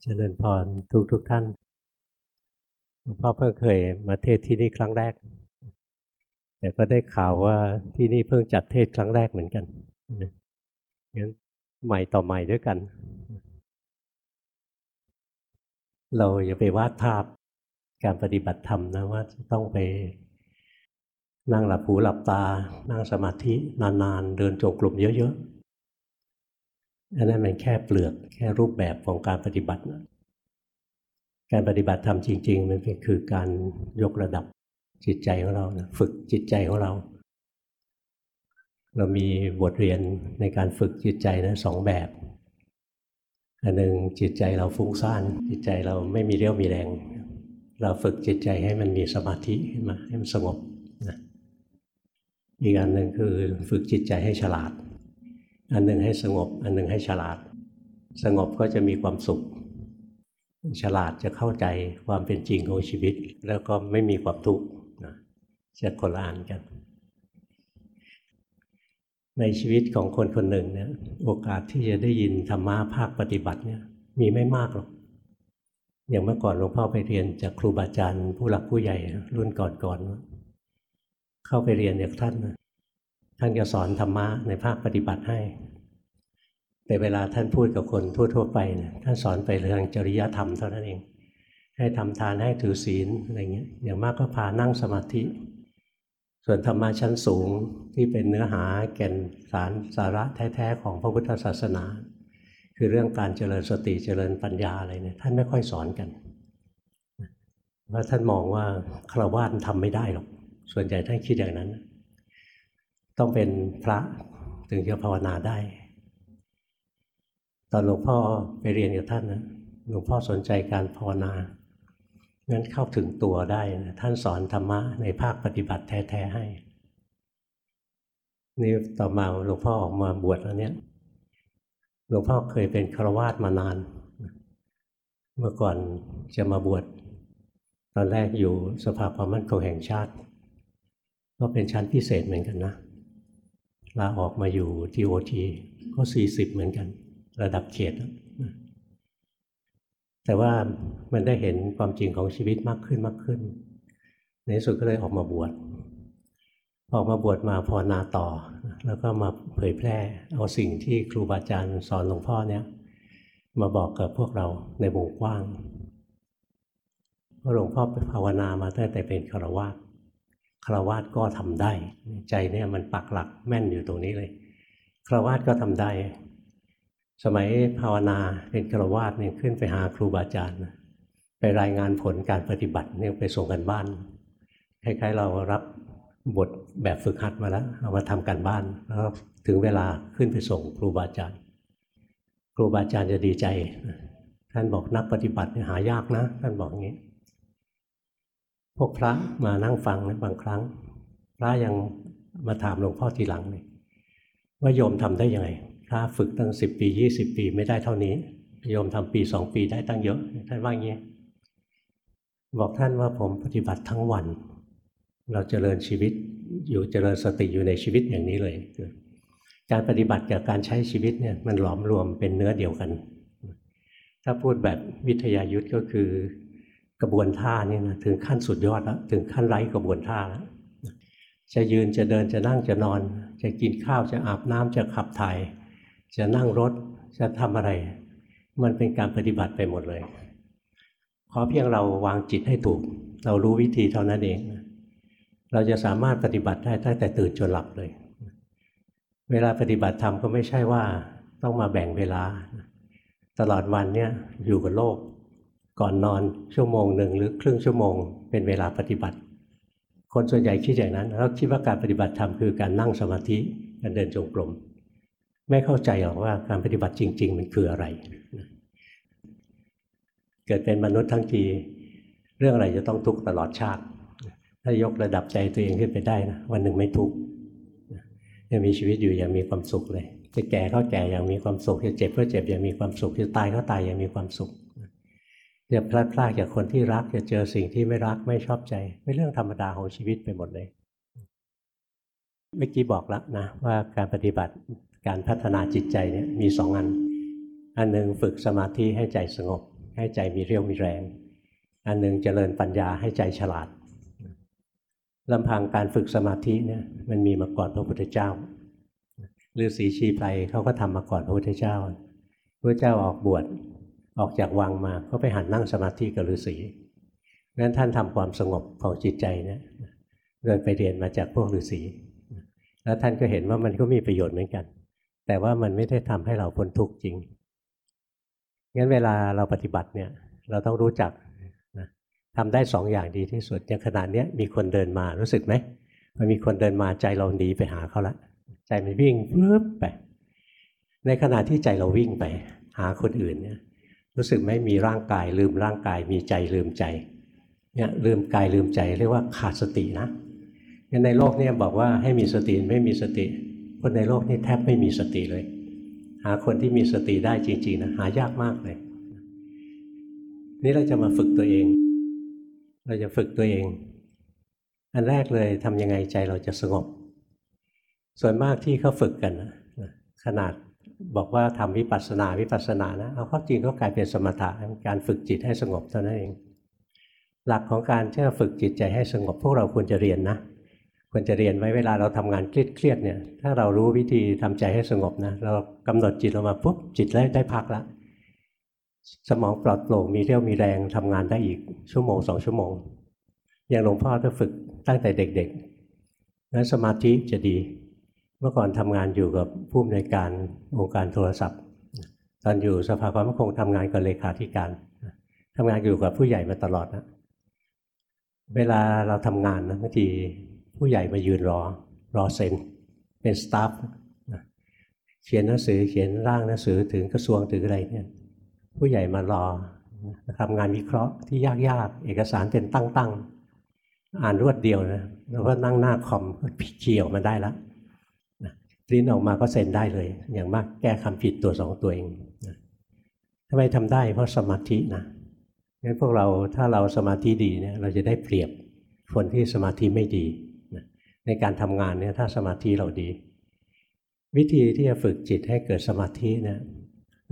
เจริญพรทุกทุกท่านหลวงพ่อเพิ่งเคยมาเทศที่นี่ครั้งแรก แต่ก็ได้ข่าวว่าที่นี่เพิ่งจัดเทศครั้งแรกเหมือนกันงั้นใหม่ต่อใหม่ด้วยกัน เราอย่าไปวาดภาพการปฏิบัติธรรมนะว่าต้องไปนั่งหลับหูหลับตา นั่งสมาธินานๆ เดินจงกลุ่มเยอะๆ อันนั้นมันแค่เปลือกแค่รูปแบบของการปฏิบัติการปฏิบัติธรรมจริง ๆ มันเป็นคือการยกระดับจิตใจของเรานะฝึกจิตใจของเรา เรามีบทเรียนในการฝึกจิตใจนะสองแบบอันหนึ่งจิตใจเราฟุ้งซ่าน จิตใจเราไม่มีเรี่ยวมีแรง เราฝึกจิตใจให้มันมีสมาธิขึ้นมาให้มันสงบนะอีกอันหนึ่งคือฝึกจิตใจให้ฉลาด อันหนึ่งให้สงบ อันหนึ่งให้ฉลาด สงบก็จะมีความสุข ฉลาดจะเข้าใจความเป็นจริงของชีวิต แล้วก็ไม่มีความทุกข์นะจะคนละอันกัน ในชีวิตของคนคนหนึ่งเนี่ยโอกาสที่จะได้ยินธรรมะภาคปฏิบัติเนี่ยมีไม่มากหรอกอย่างเมื่อก่อนหลวงพ่อไปเรียนจากครูบาอาจารย์ผู้หลักผู้ใหญ่รุ่นก่อนๆเข้าไปเรียนจากท่าน ท่านจะสอนธรรมะในภาคปฏิบัติให้ แต่เวลาท่านพูดกับคนทั่ว ๆ ไปเนี่ยท่านสอนไปเรื่องจริยธรรมเท่านั้นเอง ให้ทำทานให้ถือศีลอะไรเงี้ยอย่างมากก็พานั่งสมาธิ ส่วนธรรมะชั้นสูงที่เป็นเนื้อหาแก่นสารสาระแท้ๆของพระพุทธศาสนา คือเรื่องการเจริญสติเจริญปัญญาอะไรเนี่ยท่านไม่ค่อยสอนกันเพราะท่านมองว่าฆราวาสทำไม่ได้หรอก ส่วนใหญ่ท่านคิดอย่างนั้น ต้องเป็นพระถึงจะภาวนาได้ ตอนหลวงพ่อไปเรียนกับท่านนะหลวงพ่อสนใจการภาวนางั้นเข้าถึงตัวได้นะท่านสอนธรรมะในภาคปฏิบัติแท้ๆให้นี่ต่อมาหลวงพ่อออกมาบวชแล้วเนี่ยหลวงพ่อเคยเป็นฆราวาสมานาน เมื่อก่อนจะมาบวชตอนแรกอยู่สภาความมั่นคงแห่งชาติ ก็เป็นชั้นพิเศษเหมือนกันนะ ลาออกมาอยู่ที่โอทีก็สี่สิบเหมือนกัน ระดับเขต แต่ว่ามันได้เห็นความจริงของชีวิตมากขึ้นมากขึ้น ในที่สุดก็เลยออกมาบวชออกมาบวชมาภาวนาต่อ แล้วก็มาเผยแพร่เอาสิ่งที่ครูบาอาจารย์สอนหลวงพ่อเนี่ยมาบอกกับพวกเราในวงกว้างเพราะหลวงพ่อไปภาวนามาตั้งแต่เป็นฆราวาส ฆราวาสก็ทำได้ ใจเนี่ยมันปักหลักแม่นอยู่ตรงนี้เลยฆราวาสก็ทำได้ สมัยภาวนาเป็นฆราวาสเนี่ยขึ้นไปหาครูบาอาจารย์ไปรายงานผลการปฏิบัติเนี่ยไปส่งกันบ้าน คล้ายๆ เรารับบทแบบฝึกหัดมาแล้วเอามาทำการบ้านแล้วถึงเวลาขึ้นไปส่งครูบาอาจารย์ ครูบาอาจารย์จะดีใจ ท่านบอกนักปฏิบัติหายากนะ ท่านบอกอย่างนี้ พวกพระมานั่งฟังนะบางครั้ง พระยังมาถามหลวงพ่อทีหลังเลยว่าโยมทำได้ยังไงพระฝึกตั้งสิบปียี่สิบปีไม่ได้เท่านี้โยมทำปีสองปีได้ตั้งเยอะท่านว่าอย่างนี้บอกท่านว่าผมปฏิบัติทั้งวัน เราเจริญชีวิตอยู่เจริญสติอยู่ในชีวิตอย่างนี้เลยการปฏิบัติกับการใช้ชีวิตเนี่ยมันหลอมรวมเป็นเนื้อเดียวกัน ถ้าพูดแบบวิทยายุทธก็คือ กระบวนท่านี่นะถึงขั้นสุดยอดแล้วถึงขั้นไร้กระบวนท่าแล้วจะยืนจะเดินจะนั่งจะนอน จะกินข้าวจะอาบน้ำจะขับถ่าย จะนั่งรถจะทำอะไร มันเป็นการปฏิบัติไปหมดเลยขอเพียงเราวางจิตให้ถูก เรารู้วิธีเท่านั้นเอง เราจะสามารถปฏิบัติได้ตั้งแต่ตื่นจนหลับเลย เวลาปฏิบัติธรรมก็ไม่ใช่ว่าต้องมาแบ่งเวลา ตลอดวันเนี่ยอยู่กับโลก ก่อนนอนชั่วโมงหนึ่งหรือครึ่งชั่วโมง เป็นเวลาปฏิบัติ คนส่วนใหญ่คิดอย่างนั้นแล้วคิดว่าการปฏิบัติธรรมคือการนั่งสมาธิการเดินจงกรมไม่เข้าใจหรอกว่าการปฏิบัติจริง ๆ มันคืออะไร เกิดเป็นมนุษย์ทั้งที เรื่องอะไรจะต้องทุกข์ตลอดชาติ ถ้ายกระดับใจตัวเองขึ้นไปได้นะวันหนึ่งไม่ทุกข์จะมีชีวิตอยู่อย่างมีความสุขเลย จะแก่ก็แก่อย่างมีความสุข จะเจ็บก็เจ็บอย่างมีความสุข จะตายก็ตายอย่างมีความสุข จะพลาดพลาดจากคนที่รักจะเจอสิ่งที่ไม่รักไม่ชอบใจเป็นเรื่องธรรมดาของชีวิตไปหมดเลยเมื่อกี้บอกแล้วนะว่าการปฏิบัติการพัฒนาจิตใจเนี่ยมีสองอัน อันหนึ่งฝึกสมาธิให้ใจสงบ ให้ใจมีเรี่ยวมีแรง อันหนึ่งเจริญปัญญาให้ใจฉลาดลำพังการฝึกสมาธิเนี่ยมันมีมาก่อนพระพุทธเจ้าฤาษีชีไพรเขาก็ทำมาก่อนพระพุทธเจ้าพระเจ้าออกบวช ออกจากวังมาก็ไปหันนั่งสมาธิกับฤาษีงั้นท่านทำความสงบของจิตใจเนี่ยโดยไปเรียนมาจากพวกฤาษีแล้วท่านก็เห็นว่ามันก็มีประโยชน์เหมือนกัน แต่ว่ามันไม่ได้ทำให้เราพ้นทุกข์จริงงั้นเวลาเราปฏิบัติเนี่ยเราต้องรู้จักนะทำได้สองอย่างดีที่สุดอย่างขนาดนี้มีคนเดินมารู้สึกไหมมันมีคนเดินมาใจเราหนีไปหาเขาละใจมันวิ่งปึ๊บไปในขณะที่ใจเราวิ่งไป หาคนอื่นเนี่ย รู้สึกไหมมีร่างกาย ลืมร่างกาย มีใจลืมใจเนี่ยลืมกายลืมใจเรียกว่าขาดสตินะในโลกนี้บอกว่าให้มีสติไม่มีสติ คนในโลกนี้แทบไม่มีสติเลย หาคนที่มีสติได้จริงๆนะหายากมากเลย นี่เราจะมาฝึกตัวเอง เราจะฝึกตัวเอง อันแรกเลยทำยังไงใจเราจะสงบ ส่วนมากที่เขาฝึกกันนะขนาด บอกว่าทำวิปัสสนาวิปัสสนานะเอาข้อจริงก็กลายเป็นสมถะการฝึกจิตให้สงบเท่านั้นเอง หลักของการที่จะฝึกจิตใจให้สงบพวกเราควรจะเรียนนะควรจะเรียนไว้เวลาเราทำงานเครียดๆเนี่ย ถ้าเรารู้วิธีทำใจให้สงบนะเรากำหนดจิตออกมาปุ๊บจิตได้ได้พักล้วสมองปลอดโปร่งมีเรี่ยวมีแรงทำงานได้อีกชั่วโมงสองชั่วโมง อย่างหลวงพ่อถ้าฝึกตั้งแต่เด็กๆนั้นสมาธิจะดี เมื่อก่อนทำงานอยู่กับผู้อำนวยการองค์การโทรศัพท์ ตอนอยู่สภาความมั่นคงทำงานกับเลขาธิการทำงานอยู่กับผู้ใหญ่มาตลอดนะเวลาเราทำงานนะบางทีผู้ใหญ่มายืนรอรอเซ็นเป็นสตาฟเขียนหนังสือเขียนร่างหนังสือถึงกระทรวงถึงอะไรเนี่ยผู้ใหญ่มารอทำงานวิเคราะห์ที่ยากๆ เอกสารเป็นตั้งๆ อ่านรวดเดียวนะแล้วก็นั่งหน้าคอมพิจีออกมาได้แล้ว ริ้นออกมาก็เซ็นได้เลย อย่างมากแก้คำผิดตัวสองตัวเองทำไมทำได้เพราะสมาธินะงั้นพวกเราถ้าเราสมาธิดีเนี่ยเราจะได้เปรียบคนที่สมาธิไม่ดีในการทำงานเนี่ยถ้าสมาธิเราดี วิธีที่จะฝึกจิตให้เกิดสมาธิเนี่ย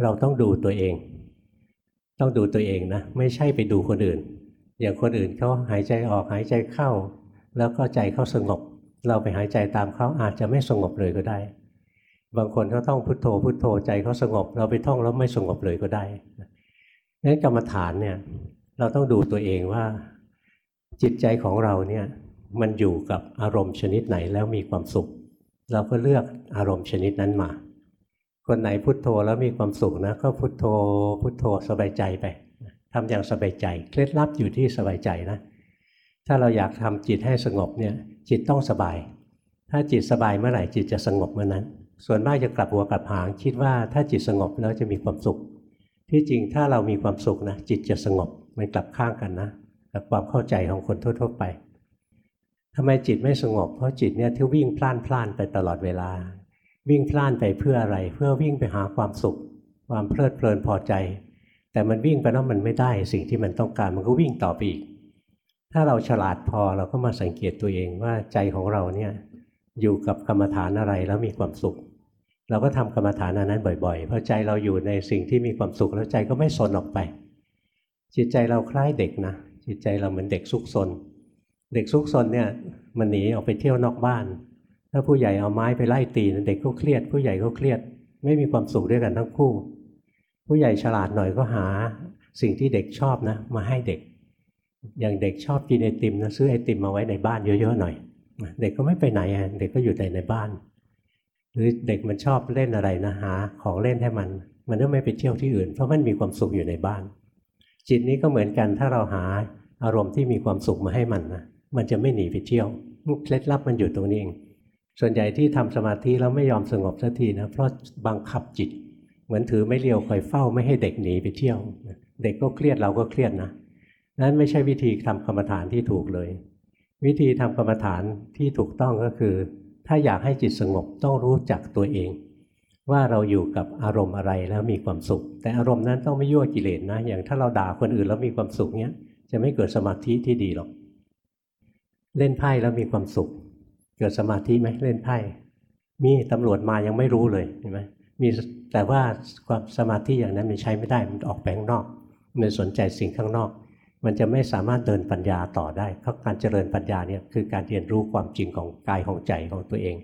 เราต้องดูตัวเอง ต้องดูตัวเองนะไม่ใช่ไปดูคนอื่น อย่างคนอื่นเขาหายใจออกหายใจเข้า แล้วก็ใจเขาสงบ เราไปหายใจตามเขาอาจจะไม่สงบเลยก็ได้ บางคนเขาต้องพุโทโธพุโทโธใจเขาสงบ เราไปท่องแล้วไม่สงบเลยก็ได้งั้นกรรมฐานเนี่ยเราต้องดูตัวเองว่า จิตใจของเราเนี่ยมันอยู่กับอารมณ์ชนิดไหนแล้วมีความสุข เราก็เลือกอารมณ์ชนิดนั้นมา คนไหนพุโทโธแล้วมีความสุขนะก็พุโทโธพุโทโธสบายใจไปทำอย่างสบายใจ เคล็ดลับอยู่ที่สบายใจนะ ถ้าเราอยากทำจิตให้สงบเนี่ย จิตต้องสบาย ถ้าจิตสบายเมื่อไหร่จิตจะสงบเมื่อนั้น ส่วนมากจะกลับหัวกลับหาง คิดว่าถ้าจิตสงบแล้วจะมีความสุข ที่จริงถ้าเรามีความสุขนะจิตจะสงบมันกลับข้างกันนะกับความเข้าใจของคนทั่ว ๆ ไปทำไมจิตไม่สงบ เพราะจิตเนี่ยที่วิ่งพล่านพล่านไปตลอดเวลา วิ่งพล่านไปเพื่ออะไร เพื่อวิ่งไปหาความสุข ความเพลิดเพลินพอใจ แต่มันวิ่งไปแล้วมันไม่ได้สิ่งที่มันต้องการมันก็วิ่งต่อไปอีก ถ้าเราฉลาดพอเราก็มาสังเกตตัวเองว่าใจของเราเนี่ยอยู่กับกรรมฐานอะไรแล้วมีความสุข เราก็ทำกรรมฐานอันนั้นบ่อยๆเพราะใจเราอยู่ในสิ่งที่มีความสุขแล้วใจก็ไม่สนออกไป จิตใจเราคล้ายเด็กนะจิตใจเราเหมือนเด็กซุกซนเด็กซุกซนเนี่ยมันหนีออกไปเที่ยวนอกบ้าน ถ้าผู้ใหญ่เอาไม้ไปไล่ตีเด็กก็เครียด ผู้ใหญ่ก็เครียด ไม่มีความสุขด้วยกันทั้งคู่ ผู้ใหญ่ฉลาดหน่อยก็หา สิ่งที่เด็กชอบนะ มาให้เด็ก อย่างเด็กชอบกินไอติมนะซื้อไอติมมาไว้ในบ้านเยอะๆหน่อย เด็กก็ไม่ไปไหนอะเด็กก็อยู่แต่ในบ้าน หรือเด็กมันชอบเล่นอะไรนะหาของเล่นให้มัน มันก็ไม่ไปเที่ยวที่อื่น เพราะมันมีความสุขอยู่ในบ้าน จิตนี้ก็เหมือนกันถ้าเราหาอารมณ์ที่มีความสุขมาให้มันนะมันจะไม่หนีไปเที่ยวเคล็ดลับมันอยู่ตรงนี้เองส่วนใหญ่ที่ทำสมาธิแล้วไม่ยอมสงบสักทีนะเพราะบังคับจิต เหมือนถือไม่เลียวคอยเฝ้าไม่ให้เด็กหนีไปเที่ยว เด็กก็เครียดเราก็เครียดนะ นั้นไม่ใช่วิธีทำกรรมฐานที่ถูกเลย วิธีทำกรรมฐานที่ถูกต้องก็คือ ถ้าอยากให้จิตสงบต้องรู้จักตัวเอง ว่าเราอยู่กับอารมณ์อะไรแล้วมีความสุข แต่อารมณ์นั้นต้องไม่ยั่วกิเลสนะ อย่างถ้าเราด่าคนอื่นแล้วมีความสุขเนี้ยจะไม่เกิดสมาธิที่ดีหรอก เล่นไพ่แล้วมีความสุข เกิดสมาธิไหมเล่นไพ่มีตำรวจมายังไม่รู้เลยเห็นไหมมีแต่ว่าความสมาธิอย่างนั้นมันใช้ไม่ได้มันออกแปงนอกมันสนใจสิ่งข้างนอก มันจะไม่สามารถเดินปัญญาต่อได้ เพราะการเจริญปัญญาเนี่ยคือการเรียนรู้ความจริงของกายของใจของตัวเอง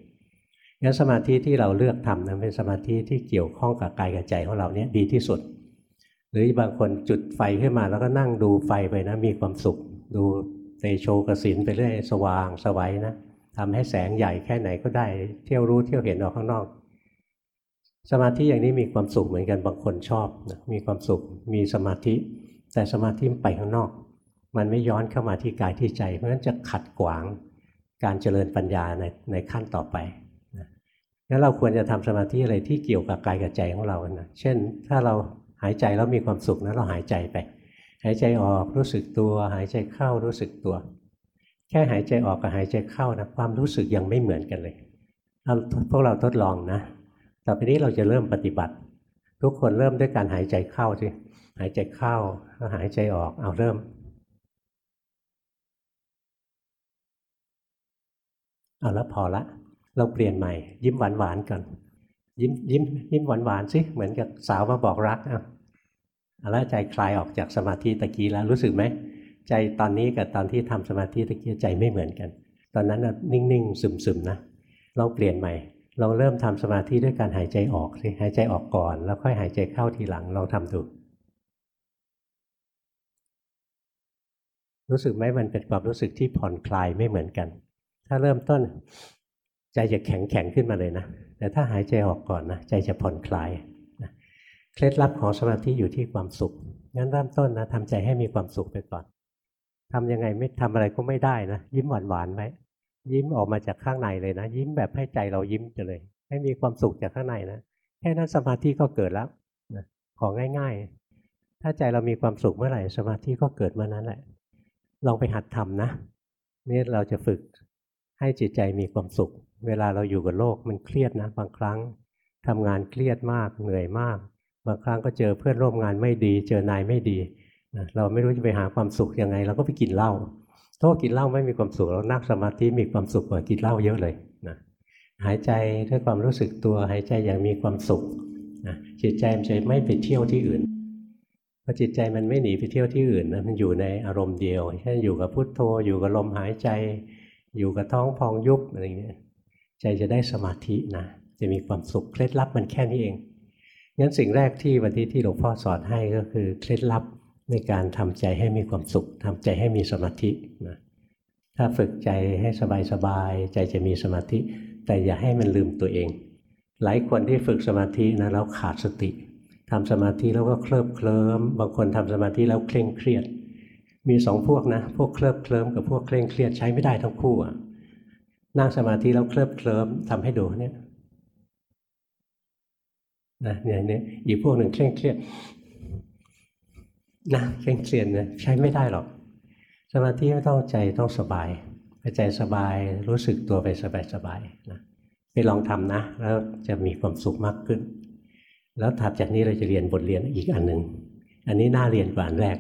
งั้นสมาธิที่เราเลือกทำนะเป็นสมาธิที่เกี่ยวข้องกับกายกับใจของเราเนี่ยดีที่สุด หรือบางคนจุดไฟขึ้นมาแล้วก็นั่งดูไฟไปนะมีความสุข ดูเตโชกสินไปเรื่อยสว่างสวัยนะทำให้แสงใหญ่แค่ไหนก็ได้เที่ยวรู้เที่ยวเห็นออกข้างนอก สมาธิอย่างนี้มีความสุขเหมือนกันบางคนชอบนะมีความสุขมีสมาธิ แต่สมาธิไปข้างนอก มันไม่ย้อนเข้ามาที่กายที่ใจ เพราะฉะนั้นจะขัดขวางการเจริญปัญญาในในขั้นต่อไปงั้นเราควรจะทำสมาธิอะไรที่เกี่ยวกับกายกับใจของเรานะเช่น ถ้าเราหายใจแล้วมีความสุขนะเราหายใจไป หายใจออกรู้สึกตัว หายใจเข้ารู้สึกตัว แค่หายใจออกกับหายใจเข้านะความรู้สึกยังไม่เหมือนกันเลยเราพวกเราทดลองนะต่อไปนี้เราจะเริ่มปฏิบัติ ทุกคนเริ่มด้วยการหายใจเข้าสิ หายใจเข้าแล้วหายใจออกเอาเริ่ม เอาแล้วพอละ เราเปลี่ยนใหม่ ยิ้มหวานหวานก่อนยิ้มยิ้มยิ้มหวานหวานสิเหมือนกับสาวมาบอกรักอะแล้วใจคลายออกจากสมาธิตะกี้แล้วรู้สึกไหมใจตอนนี้กับตอนที่ทำสมาธิตะกี้ใจไม่เหมือนกัน ตอนนั้นนิ่งๆซึมๆนะเราเปลี่ยนใหม่เราเริ่มทำสมาธิด้วยการหายใจออกสิหายใจออกก่อน แล้วค่อยหายใจเข้าทีหลังลองทำดู รู้สึกไหมมันเป็นความรู้สึกที่ผ่อนคลายไม่เหมือนกัน ถ้าเริ่มต้นใจจะแข็งแข็งขึ้นมาเลยนะ แต่ถ้าหายใจออกก่อนนะใจจะผ่อนคลายนะเคล็ดลับของสมาธิอยู่ที่ความสุข งั้นเริ่มต้นนะทำใจให้มีความสุขไปก่อนทำยังไงไม่ทำอะไรก็ไม่ได้นะ ยิ้มหวานหวานไหมยิ้มออกมาจากข้างในเลยนะ ยิ้มแบบให้ใจเรายิ้มจะเลย ให้มีความสุขจากข้างในนะแค่นั้นสมาธิก็เกิดแล้วนะของง่าย ๆ ถ้าใจเรามีความสุขเมื่อไหร่สมาธิก็เกิดเมื่อนั้นแหละ ลองไปหัดทำนะนี่เราจะฝึกให้จิตใจมีความสุข เวลาเราอยู่กับโลกมันเครียดนะ บางครั้งทำงานเครียดมากเหนื่อยมาก บางครั้งก็เจอเพื่อนร่วมงานไม่ดี เจอนายไม่ดีเราไม่รู้จะไปหาความสุขยังไง เราก็ไปกินเหล้าถ้ากินเหล้าไม่มีความสุขเรานั่งสมาธิมีความสุขกว่ากินเหล้าเยอะเลยนะหายใจด้วยความรู้สึกตัวหายใจอย่างมีความสุขนะจิตใจมันจะไม่ไปเที่ยวที่อื่น พอจิตใจมันไม่หนีไปเที่ยวที่อื่นนะมันอยู่ในอารมณ์เดียวเช่นอยู่กับพุทโธอยู่กับลมหายใจ อยู่กับท้องพองยุบอะไรเงี้ยใจจะได้สมาธินะจะมีความสุขเคล็ดลับมันแค่นี้เองงั้นสิ่งแรกที่วันที่ที่หลวงพ่อสอนให้ก็คือเคล็ดลับในการทำใจให้มีความสุขทำใจให้มีสมาธินะถ้าฝึกใจให้สบายๆใจจะมีสมาธิ แต่อย่าให้มันลืมตัวเอง หลายคนที่ฝึกสมาธินะแล้วขาดสติ ทำสมาธิแล้วก็เคลิบเคลิ้มบางคนทำสมาธิแล้วเคร่งเครียด มีสองพวกนะ พวกเคลิบเคลิ้มกับพวกเคร่งเครียดใช้ไม่ได้ทั้งคู่อะนั่งสมาธิแล้วเคลิบเคลิ้มทำให้ดูเนี่ยนะเนี่ยเนี่ยอีกพวกหนึ่งเคร่งเครียดนะเคร่งเครียดนะใช้ไม่ได้หรอก สมาธิไม่ต้องใจต้องสบายใจสบายรู้สึกตัวไปสบายสบายนะไปลองทำนะ แล้วจะมีความสุขมากขึ้น แล้วถัดจากนี้เราจะเรียนบทเรียนอีกอันหนึ่งอันนี้น่าเรียนกว่าอันแรก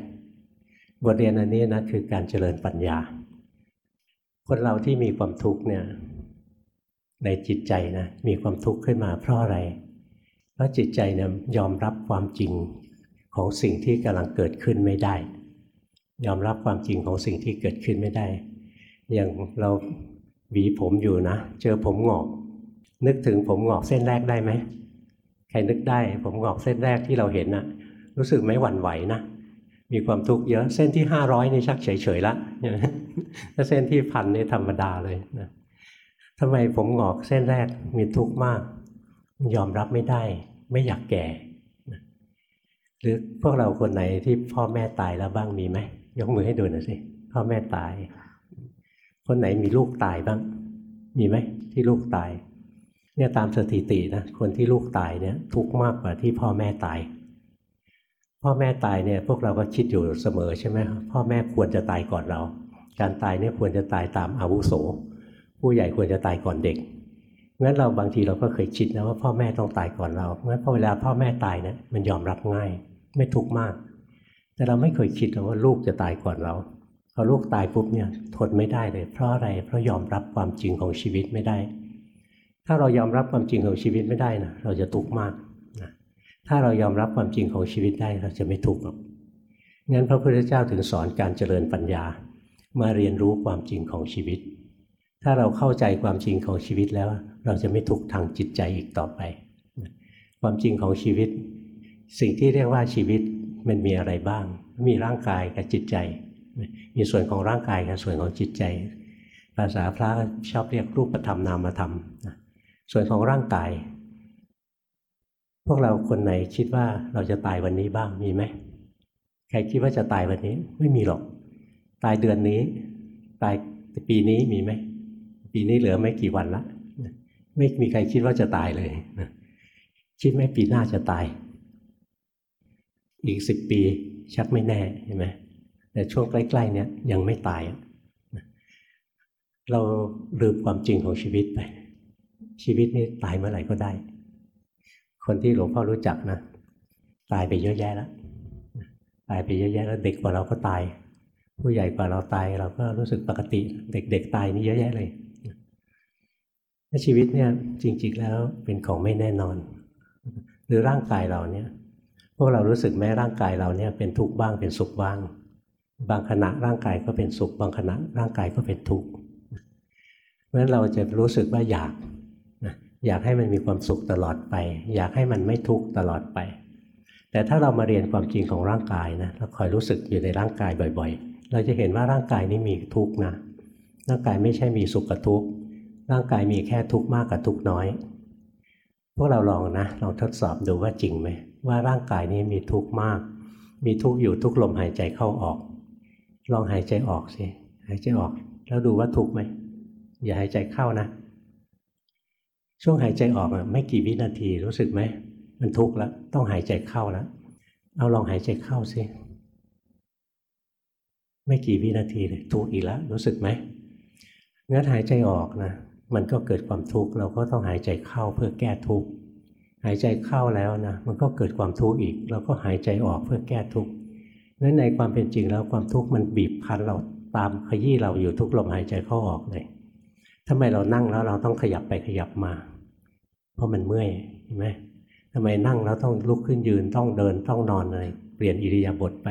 บทเรียนอันนี้นะคือการเจริญปัญญา คนเราที่มีความทุกข์เนี่ยในจิตใจนะมีความทุกข์ขึ้นมาเพราะอะไร เพราะจิตใจเนี่ยยอมรับความจริงของสิ่งที่กำลังเกิดขึ้นไม่ได้ ยอมรับความจริงของสิ่งที่เกิดขึ้นไม่ได้ อย่างเราหวีผมอยู่นะ เจอผมงอก นึกถึงผมงอกเส้นแรกได้ไหม ใครนึกได้ผมหงอกเส้นแรกที่เราเห็นนะรู้สึกไหมหวั่นไหวนะมีความทุกข์เยอะเส้นที่ห้าร้อยนี่ชักเฉยๆละถ้าเส้นที่พันนี่ธรรมดาเลยนะทำไมผมหงอกเส้นแรกมีทุกข์มาก ยอมรับไม่ได้ ไม่อยากแก่หรือพวกเราคนไหนที่พ่อแม่ตายแล้วบ้างมีไหมยกมือให้ดูหน่อยสิพ่อแม่ตาย คนไหนมีลูกตายบ้าง มีไหมที่ลูกตาย เนี่ยตามสถิตินะคนที่ลูกตายเนี่ยทุกข์มากกว่าที่พ่อแม่ตาย พ่อแม่ตายเนี่ยพวกเราก็คิดอยู่เสมอใช่ไหมพ่อแม่ควรจะตายก่อนเรา การตายเนี่ยควรจะตายตามอาวุโส ผู้ใหญ่ควรจะตายก่อนเด็กงั้นเราบางทีเราก็เคยคิดนะว่าพ่อแม่ต้องตายก่อนเรางั้นพอเวลาพ่อแม่ตายเนี่ยมันยอมรับง่าย ไม่ทุกข์มาก แต่เราไม่เคยคิดว่าลูกจะตายก่อนเราพอลูกตายปุ๊บเนี่ยทนไม่ได้เลยเพราะอะไรเพราะยอมรับความจริงของชีวิตไม่ได้ ถ้าเรายอมรับความจริงของชีวิตไม่ได้นะเราจะทุกข์มากถ้าเรายอมรับความจริงของชีวิตได้เราจะไม่ทุกข์หรอกงั้นพระพุทธเจ้าถึงสอนการเจริญปัญญา มาเรียนรู้ความจริงของชีวิต ถ้าเราเข้าใจความจริงของชีวิตแล้ว เราจะไม่ทุกข์ทางจิตใจอีกต่อไป ความจริงของชีวิต สิ่งที่เรียกว่าชีวิตมันมีอะไรบ้าง มีร่างกายกับจิตใจ มีส่วนของร่างกายกับส่วนของจิตใจ ภาษาพระชอบเรียกรูปธรรมนามธรรม ส่วนของร่างกาย พวกเราคนไหนคิดว่าเราจะตายวันนี้บ้างมีไหมใครคิดว่าจะตายวันนี้ไม่มีหรอก ตายเดือนนี้ ตายปีนี้มีไหมปีนี้เหลือไม่กี่วันละไม่มีใครคิดว่าจะตายเลยคิดไหมปีหน้าจะตาย อีกสิบปีชักไม่แน่ใช่ไหมแต่ช่วงใกล้ๆเนี้ยยังไม่ตาย เราลืมความจริงของชีวิตไป ชีวิตนี้ตายเมื่อไหร่ก็ได้ คนที่หลวงพ่อรู้จักนะ ตายไปเยอะแยะแล้วตายไปเยอะแยะแล้วเด็กกว่าเราก็ตาย ผู้ใหญ่กว่าเราตายเราก็รู้สึกปกติ เด็กๆตายนี่เยอะแยะเลยถ้าชีวิตเนี่ยจริง ๆ แล้วเป็นของไม่แน่นอน หรือร่างกายเราเนี่ย พวกเรารู้สึกไหมร่างกายเราเนี่ยเป็นทุกข์บ้างเป็นสุขบ้าง บางขณะร่างกายก็เป็นสุข บางขณะร่างกายก็เป็นทุกข์เพราะฉะนั้นเราจะรู้สึกว่าอยาก อยากให้มันมีความสุขตลอดไป อยากให้มันไม่ทุกข์ตลอดไป แต่ถ้าเรามาเรียนความจริงของร่างกายนะเราคอยรู้สึกอยู่ในร่างกายบ่อย ๆ เราจะเห็นว่าร่างกายนี้มีทุกข์นะร่างกายไม่ใช่มีสุขกับทุกข์ร่างกายมีแค่ทุกข์มากกับทุกข์น้อย พวกเราลองนะลองทดสอบดูว่าจริงไหมว่าร่างกายนี้มีทุกข์มาก มีทุกข์อยู่ทุกลมหายใจเข้าออก ลองหายใจออกสิหายใจออก แล้วดูว่าทุกข์ไหมอย่าหายใจเข้านะ ช่วงหายใจออกอะไม่กี่วินาทีรู้สึกไหมมันทุกข์แล้วต้องหายใจเข้าแล้วเอาลองหายใจเข้าสิไม่กี่วินาทีเลยทุกข์อีกแล้วรู้สึกไหมงั้นหายใจออกนะ มันก็เกิดความทุกข์เราก็ต้องหายใจเข้าเพื่อแก้ทุกข์หายใจเข้าแล้วนะมันก็เกิดความทุกข์อีก เราก็หายใจออกเพื่อแก้ทุกข์นั้นในความเป็นจริงแล้วความทุกข์มันบีบคั้นเราตามขยี้เราอยู่ทุกลมหายใจเข้าออกเลย ทำไมเรานั่งแล้วเราต้องขยับไปขยับมา เพราะมันเมื่อยเห็นไหมทำไมนั่งแล้วต้องลุกขึ้นยืนต้องเดินต้องนอนอะไรเปลี่ยนอิริยาบถไป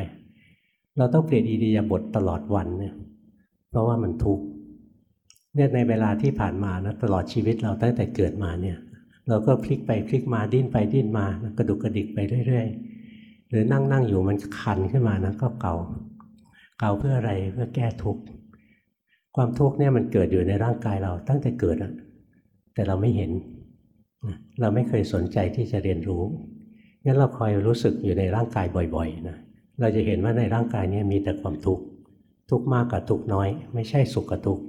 เราต้องเปลี่ยนอิริยาบถตลอดวันเนี่ย เพราะว่ามันทุกข์เนี่ยในเวลาที่ผ่านมานะตลอดชีวิตเราตั้งแต่เกิดมาเนี่ย เราก็พลิกไปพลิกมาดิ้นไปดิ้นมากระดุกกระดิกไปเรื่อยๆหรือนั่งนั่งอยู่มันคันขึ้นมานะก็เก่า เก่าเพื่ออะไรเพื่อแก้ทุกข์ ความทุกข์เนี่ยมันเกิดอยู่ในร่างกายเราตั้งแต่เกิดแต่เราไม่เห็น เราไม่เคยสนใจที่จะเรียนรู้งั้นเราคอยรู้สึกอยู่ในร่างกายบ่อยๆนะเราจะเห็นว่าในร่างกายนี้มีแต่ความทุกข์ทุกข์มากกับทุกข์น้อย ไม่ใช่สุขกับทุกข์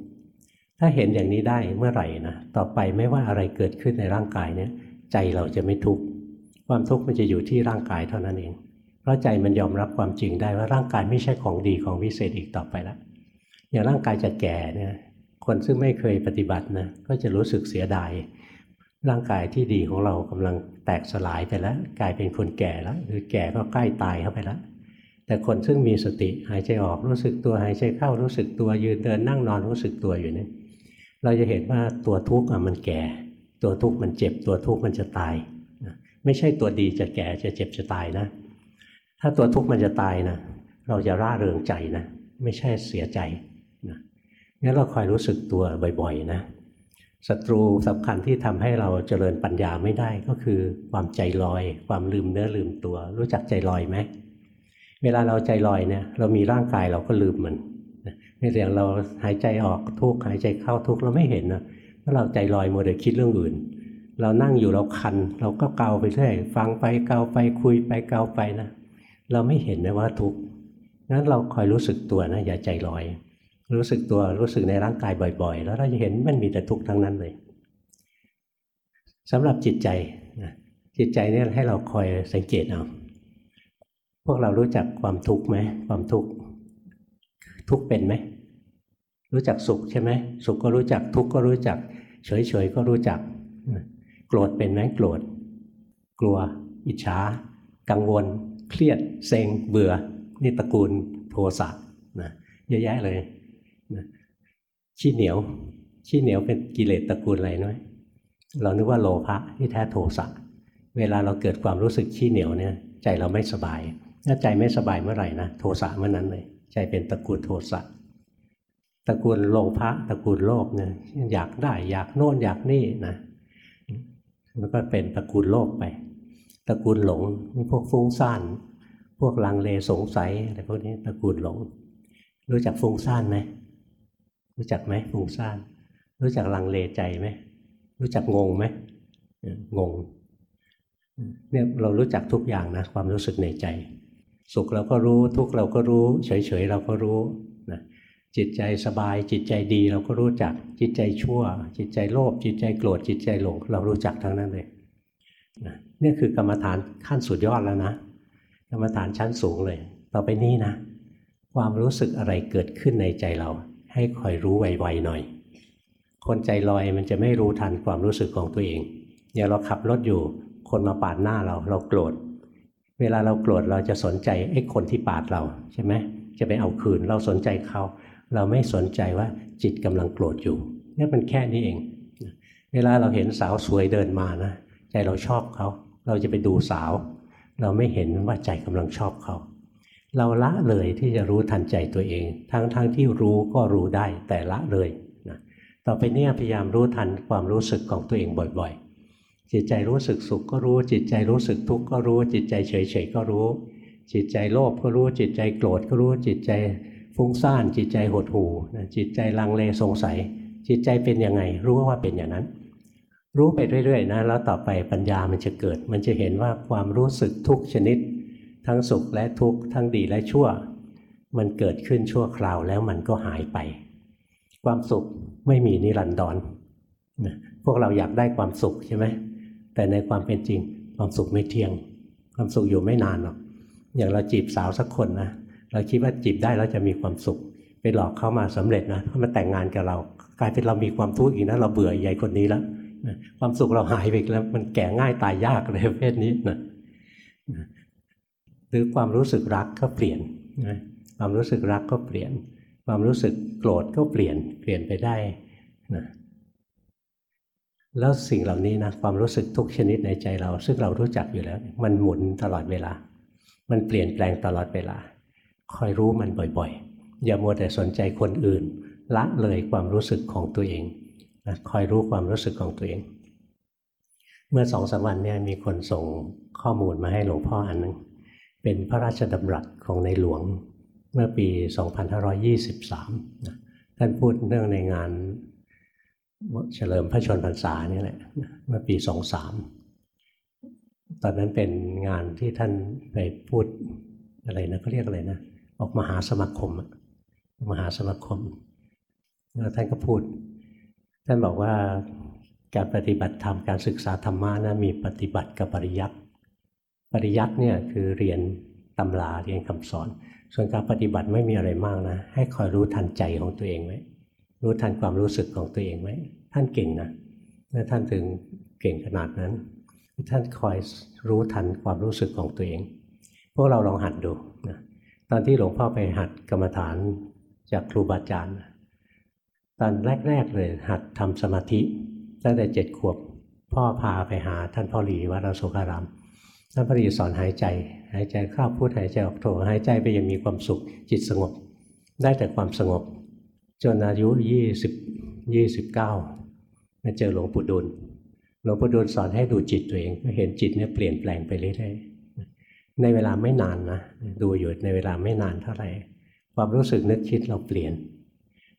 ถ้าเห็นอย่างนี้ได้เมื่อไหร่นะต่อไปไม่ว่าอะไรเกิดขึ้นในร่างกายเนี้ยใจเราจะไม่ทุกข์ความทุกข์มันจะอยู่ที่ร่างกายเท่านั้นเอง เพราะใจมันยอมรับความจริงได้ว่าร่างกายไม่ใช่ของดีของวิเศษอีกต่อไปแล้ว อย่างร่างกายจะแก่เนี่ยคนซึ่งไม่เคยปฏิบัตินะก็จะรู้สึกเสียดายร่างกายที่ดีของเรากำลังแตกสลายไปแล้ว กลายเป็นคนแก่แล้วหรือแก่ก็ใกล้ตายเข้าไปแล้ว แต่คนซึ่งมีสติหายใจออกรู้สึกตัวหายใจเข้ารู้สึกตัวยืนเดินนั่งนอนรู้สึกตัวอยู่เนี่ยเราจะเห็นว่าตัวทุกข์มันแก่ ตัวทุกข์มันเจ็บตัวทุกข์มันจะตาย ไม่ใช่ตัวดีจะแก่จะเจ็บจะตายนะ ถ้าตัวทุกข์มันจะตายนะเราจะร่าเริงใจนะ ไม่ใช่เสียใจ งั้นเราคอยรู้สึกตัวบ่อยๆนะศัตรูสำคัญที่ทำให้เราเจริญปัญญาไม่ได้ก็คือความใจลอย ความลืมเนื้อลืมตัว รู้จักใจลอยไหมเวลาเราใจลอยเนี่ยเรามีร่างกายเราก็ลืมมันในเรื่องเราหายใจออกทุกหายใจเข้าทุกเราไม่เห็นนะว่าเราใจลอยมัวแต่คิดเรื่องอื่น เรานั่งอยู่เราคัน เราก็เกาไปเรื่อยฟังไปเกาไปคุยไปเกาไปนะเราไม่เห็นนะว่าทุกงั้นเราคอยรู้สึกตัวนะอย่าใจลอย รู้สึกตัวรู้สึกในร่างกายบ่อยๆ แล้วเราจะเห็นมันมีแต่ทุกข์ทั้งนั้นเลยสำหรับจิตใจจิตใจเนี่ยให้เราคอยสังเกตเอาพวกเรารู้จักความทุกข์ไหมความทุกข์ทุกข์เป็นไหมรู้จักสุขใช่ไหมสุขก็รู้จักทุกข์ก็รู้จัก เฉยๆก็รู้จัก โกรธเป็นไหมโกรธ กลัว อิจฉากังวล เครียด เซ็ง เบื่อ นี่ตระกูลโทสะนะเยอะแยะเลย ขี้เหนียวขี้เหนียวเป็นกิเลสตระกูลอะไรน้อยเรานึกว่าโลภะที่แท้โทสะเวลาเราเกิดความรู้สึกขี้เหนียวเนี่ย ใจเราไม่สบายถ้าใจไม่สบายเมื่อไหร่นะโทสะเมื่อนั้นเลย ใจเป็นตระกูลโทสะตระกูลโลภะตระกูลโลภเนี่ยอยากได้อยากโน่นอยากนี่นะมันก็เป็นตระกูลโลภไปตระกูลหลงมีพวกฟุ้งซ่านพวกลังเลสงสัยอะไรพวกนี้ตระกูลหลง รู้จักฟุ้งซ่านไหม รู้จักไหมฟุ้งซ่าน รู้จักลังเลใจไหม รู้จักงงไหมงงเนี่ยเรารู้จักทุกอย่างนะความรู้สึกในใจ สุขเราก็รู้ทุกเราก็รู้ เฉยๆเราก็รู้นะจิตใจสบายจิตใจดีเราก็รู้จักจิตใจชั่ว จิตใจโลภจิตใจโกรธจิตใจหลงเรารู้จักทั้งนั้นเลยนะนี่คือกรรมฐานขั้นสุดยอดแล้วนะ กรรมฐานชั้นสูงเลย ต่อไปนี้นะ ความรู้สึกอะไรเกิดขึ้นในใจเรา ให้คอยรู้ไวๆหน่อย คนใจลอยมันจะไม่รู้ทันความรู้สึกของตัวเองอย่างเราขับรถอยู่ คนมาปาดหน้าเรา เราโกรธ เวลาเราโกรธเราจะสนใจไอ้คนที่ปาดเราใช่ไหมจะไปเอาคืนเราสนใจเขา เราไม่สนใจว่าจิตกำลังโกรธอยู่นี่มันแค่นี้เอง เวลาเราเห็นสาวสวยเดินมานะใจเราชอบเขา เราจะไปดูสาว เราไม่เห็นว่าใจกำลังชอบเขา เราละเลยที่จะรู้ทันใจตัวเอง ทั้งๆทที่รู้ก็รู้ได้แต่ละเลยนะต่อไปนี้พยายามรู้ทันความรู้สึกของตัวเองบ่อยๆ จิตใจรู้สึกสุขก็รู้ จิตใจรู้สึกทุกข์ก็รู้ จิตใจเฉยๆก็รู้ จิตใจโลภก็รู้ จิตใจโกรธก็รู้ จิตใจฟุ้งซ่าน จิตใจหดหู่จิตใจลังเลสงสัย จิตใจเป็นยังไง รู้ว่าเป็นอย่างนั้น รู้ไปเรื่อยๆนะแล้วต่อไปปัญญามันจะเกิด มันจะเห็นว่าความรู้สึกทุกชนิด ทั้งสุขและทุกข์ทั้งดีและชั่ว มันเกิดขึ้นชั่วคราวแล้วมันก็หายไป ความสุขไม่มีนิรันดรพวกเราอยากได้ความสุขใช่ไหมแต่ในความเป็นจริงความสุขไม่เที่ยง ความสุขอยู่ไม่นานหรอกอย่างเราจีบสาวสักคนนะเราคิดว่าจีบได้แล้วจะมีความสุข ไปหลอกเข้ามาสำเร็จนะเขามาแต่งงานกับเรา กลายเป็นเรามีความทุกข์อีกนะเราเบื่อใหญ่คนนี้แล้วความสุขเราหายไปแล้ว มันแก่ง่ายตายยากเลยเพศนี้นะ หรือความรู้สึกรักก็เปลี่ยนความรู้สึกรักก็เปลี่ยน ความรู้สึกโกรธก็เปลี่ยน เปลี่ยนไปได้นะแล้วสิ่งเหล่านี้นะความรู้สึกทุกชนิดในใจเรา ซึ่งเรารู้จักอยู่แล้ว มันหมุนตลอดเวลา มันเปลี่ยนแปลงตลอดเวลา คอยรู้มันบ่อยๆ อย่ามัวแต่สนใจคนอื่น ละเลยความรู้สึกของตัวเองนะคอยรู้ความรู้สึกของตัวเอง เมื่อสองสามวันเนี่ยมีคนส่งข้อมูลมาให้หลวงพ่ออันนึง เป็นพระราชดำรัสของในหลวงเมื่อปี 2523 ท่านพูดเรื่องในงานเฉลิมพระชนพรรษานี่แหละเมื่อปีสองสามตอนนั้นเป็นงานที่ท่านไปพูดอะไรนะเขาเรียกอะไรนะ ออกมหาสมาคมมหาสมาคมแล้วท่านก็พูด ท่านบอกว่าการปฏิบัติธรรมการศึกษาธรรมะนะมีปฏิบัติกับปริยัติ ปริยัติเนี่ยคือเรียนตำราเรียนคำสอน ส่วนการปฏิบัติไม่มีอะไรมากนะ ให้คอยรู้ทันใจของตัวเองไว้รู้ทันความรู้สึกของตัวเองไหมท่านเก่งนะเมื่อท่านถึงเก่งขนาดนั้น ท่านคอยรู้ทันความรู้สึกของตัวเอง พวกเราลองหัดดูนะตอนที่หลวงพ่อไปหัดกรรมฐานจากครูบาอาจารย์ ตอนแรก ๆ เลยหัดทำสมาธิ ตั้งแต่เจ็ดขวบ พ่อพาไปหาท่านพ่อหลีวัดสุขาราม ท่านพ่อหลีสอนหายใจ หายใจเข้าพูดหายใจออกโถหายใจไปยังมีความสุขจิตสงบ ได้แต่ความสงบ จนอายุยี่สิบยี่สิบเก้ามาเจอหลวงปู่ดูลหลวงปู่ดูลสอนให้ดูจิตตัวเองก็เห็นจิตเนี่ยเปลี่ยนแปลงไปเรื่อยๆ ในเวลาไม่นานนะดูอยู่ในเวลาไม่นานเท่าไหร่ ความรู้สึกนึกคิดเราเปลี่ยน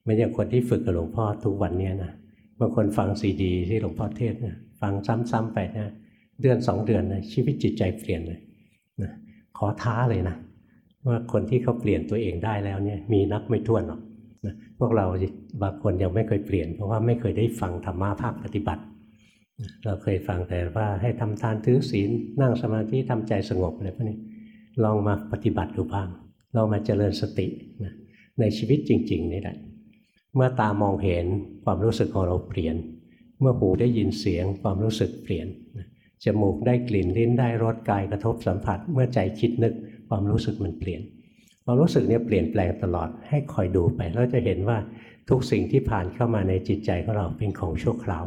ไม่อย่างคนที่ฝึกกับหลวงพ่อทุกวันเนี้ยนะบางคนฟังซีดีที่หลวงพ่อเทศนะฟังซ้ำๆไปนะ เดือนสองเดือนนะชีวิตจิตใจเปลี่ยนเลยนะขอท้าเลยนะว่าคนที่เขาเปลี่ยนตัวเองได้แล้วเนี่ยมีนับไม่ถ้วนหรอกนะพวกเราบางคนยังไม่เคยเปลี่ยน เพราะว่าไม่เคยได้ฟังธรรมะภาคปฏิบัติ เราเคยฟังแต่ว่าให้ทำทานถือศีลนั่งสมาธิทำใจสงบอะไรพวกนี้ลองมาปฏิบัติดูบ้างลองมาเจริญสตินะในชีวิตจริง ๆ นี่แหละเมื่อตามองเห็นความรู้สึกของเราเปลี่ยน เมื่อหูได้ยินเสียงความรู้สึกเปลี่ยน จมูกได้กลิ่นลิ้นได้รสกายกระทบสัมผัส เมื่อใจคิดนึกความรู้สึกมันเปลี่ยนความรู้สึกเนี่ยเปลี่ยนแปลงตลอดให้คอยดูไปเราจะเห็นว่าทุกสิ่งที่ผ่านเข้ามาในจิตใจของเราเป็นของชั่วคราว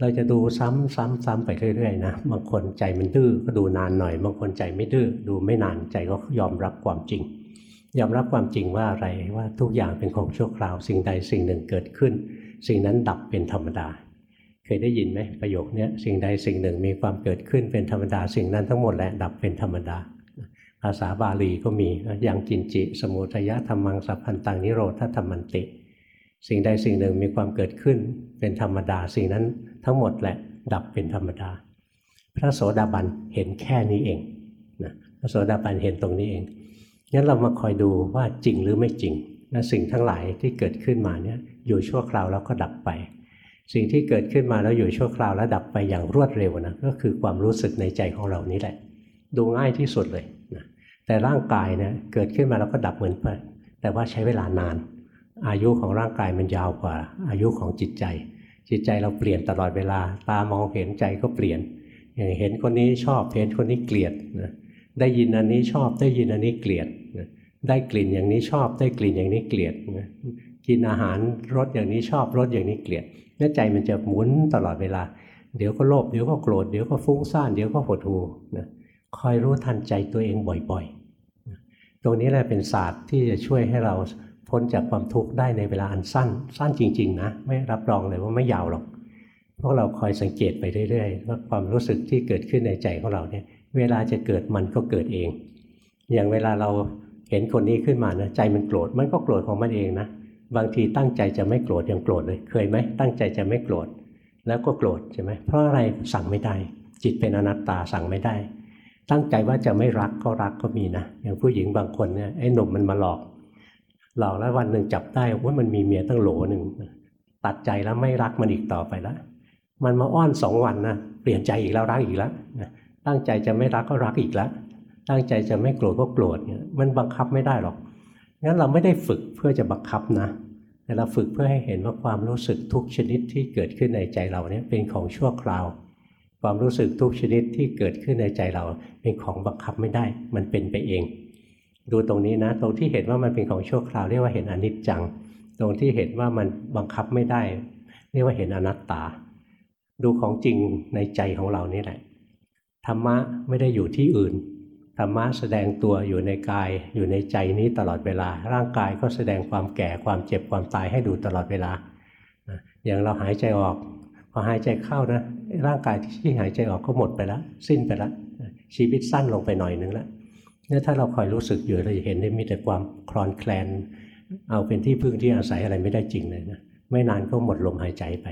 เราจะดูซ้ำซ้ำซ้ำไปเรื่อยๆนะบางคนใจมันดื้อก็ดูนานหน่อย บางคนใจไม่ดื้อดูไม่นานใจก็ยอมรับความจริง ยอมรับความจริงว่าอะไรว่าทุกอย่างเป็นของชั่วคราว สิ่งใดสิ่งหนึ่งเกิดขึ้น สิ่งนั้นดับเป็นธรรมดา เคยได้ยินไหมประโยคนี้สิ่งใดสิ่งหนึ่งมีความเกิดขึ้นเป็นธรรมดาสิ่งนั้นทั้งหมดแหละดับเป็นธรรมดา ภาษาบาลีก็มีอย่างจินจิ สมุทยะธรรมังสัพพันตังนิโรธธรรมันติ สิ่งใดสิ่งหนึ่งมีความเกิดขึ้นเป็นธรรมดาสิ่งนั้นทั้งหมดแหละดับเป็นธรรมดา พระโสดาบันเห็นแค่นี้เองนะพระโสดาบันเห็นตรงนี้เองงั้นเรามาคอยดูว่าจริงหรือไม่จริงนะสิ่งทั้งหลายที่เกิดขึ้นมาเนี่ยอยู่ชั่วคราวแล้วก็ดับไป สิ่งที่เกิดขึ้นมาแล้วอยู่ชั่วคราวแล้วดับไปอย่างรวดเร็วนะก็คือความรู้สึกในใจของเรานี้แหละ ดูง่ายที่สุดเลยนะแต่ร่างกายเนี่ยเกิดขึ้นมาแล้วก็ดับเหมือนกันแต่ว่าใช้เวลานาน อายุของร่างกายมันยาวกว่า อายุของจิตใจ จิตใจเราเปลี่ยนตลอดเวลา ตามองเห็นใจก็เปลี่ยน อย่างเห็นคนนี้ชอบเห็นคนนี้เกลียดนะได้ยินอันนี้ชอบได้ยินอันนี้เกลียดนะได้กลิ่นอย่างนี้ชอบได้กลิ่นอย่างนี้เกลียดนะกินอาหารรสอย่างนี้ชอบรสอย่างนี้เกลียด ใจมันจะหมุนตลอดเวลา เดี๋ยวก็โลภเดี๋ยวก็โกรธเดี๋ยวก็ฟุ้งซ่านเดี๋ยวก็หดหูนะคอยรู้ทันใจตัวเองบ่อยๆ ตรงนี้แหละเป็นศาสตร์ที่จะช่วยให้เราพ้นจากความทุกข์ได้ในเวลาอันสั้น สั้นจริงๆนะไม่รับรองเลยว่าไม่ยาวหรอกพวกเราคอยสังเกตไปเรื่อยๆว่าความรู้สึกที่เกิดขึ้นในใจของเราเนี่ย เวลาจะเกิดมันก็เกิดเอง อย่างเวลาเราเห็นคนนี้ขึ้นมานะใจมันโกรธมันก็โกรธของมันเองนะ บางทีตั้งใจจะไม่โกรธยังโกรธเลย เคยไหมตั้งใจจะไม่โกรธแล้วก็โกรธใช่ไหมเพราะอะไรสั่งไม่ได้ จิตเป็นอนัตตาสั่งไม่ได้ ตั้งใจว่าจะไม่รักก็รักก็มีนะอย่างผู้หญิงบางคนเนี่ยไอ้หนุ่มมันมาหลอก หลอกแล้ววันหนึ่งจับได้ว่ามันมีเมียตั้งโหลหนึ่งตัดใจแล้วไม่รักมันอีกต่อไปแล้วมันมาอ้อนสองวันนะเปลี่ยนใจอีกแล้วรักอีกแล้วตั้งใจจะไม่รักก็รักอีกแล้วตั้งใจจะไม่โกรธก็โกรธเนี่ยมันบังคับไม่ได้หรอก งั้นเราไม่ได้ฝึกเพื่อจะบังคับนะ แต่เราฝึกเพื่อให้เห็นว่าความรู้สึกทุกชนิดที่เกิดขึ้นในใจเราเนี่ยเป็นของชั่วคราว ความรู้สึกทุกชนิดที่เกิดขึ้นในใจเราเป็นของบังคับไม่ได้ มันเป็นไปเอง ดูตรงนี้นะ ตรงที่เห็นว่ามันเป็นของชั่วคราวเรียกว่าเห็นอนิจจัง ตรงที่เห็นว่ามันบังคับไม่ได้ เรียกว่าเห็นอนัตตา ดูของจริงในใจของเรานี่แหละธรรมะไม่ได้อยู่ที่อื่น ธรรมะแสดงตัวอยู่ในกายอยู่ในใจนี้ตลอดเวลา ร่างกายก็แสดงความแก่ความเจ็บความตายให้ดูตลอดเวลา อย่างเราหายใจออก พอหายใจเข้านะ ร่างกายที่หายใจออกก็หมดไปแล้วสิ้นไปแล้วชีวิตสั้นลงไปหน่อยนึงแล้วนี่ถ้าเราคอยรู้สึกอยู่เราจะเห็นได้มีแต่ความคลอนแคลน เอาเป็นที่พึ่งที่อาศัยอะไรไม่ได้จริงเลยนะไม่นานก็หมดลมหายใจไป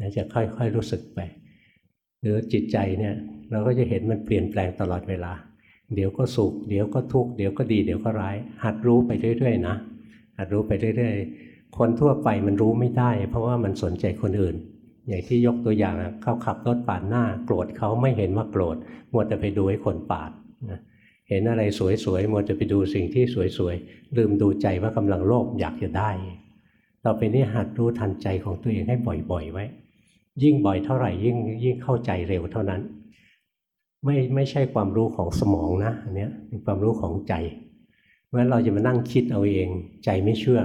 นะจะค่อยๆรู้สึกไป หรือจิตใจเนี่ยเราก็จะเห็นมันเปลี่ยนแปลงตลอดเวลา เดี๋ยวก็สุข เดี๋ยวก็ทุกข์ เดี๋ยวก็ดี เดี๋ยวก็ร้าย หัดรู้ไปเรื่อย ๆ นะ หัดรู้ไปเรื่อย ๆ คนทั่วไปมันรู้ไม่ได้ เพราะว่ามันสนใจคนอื่น อย่างที่ยกตัวอย่างเขาขับรถปาดหน้า โกรธเขาไม่เห็นว่าโกรธ มัวแต่ไปดูให้คนปาดนะเห็นอะไรสวยๆ มัวจะไปดูสิ่งที่สวยๆ ลืมดูใจว่ากำลังโลภอยากจะได้ ต่อไปนี้หัดรู้ทันใจของตัวเองให้บ่อยๆ ไว้ ยิ่งบ่อยเท่าไหร่ยิ่งยิ่งเข้าใจเร็วเท่านั้น ไม่ไม่ใช่ความรู้ของสมองนะอันนี้เป็นความรู้ของใจเพราะฉะนั้นเราจะมานั่งคิดเอาเอง ใจไม่เชื่อ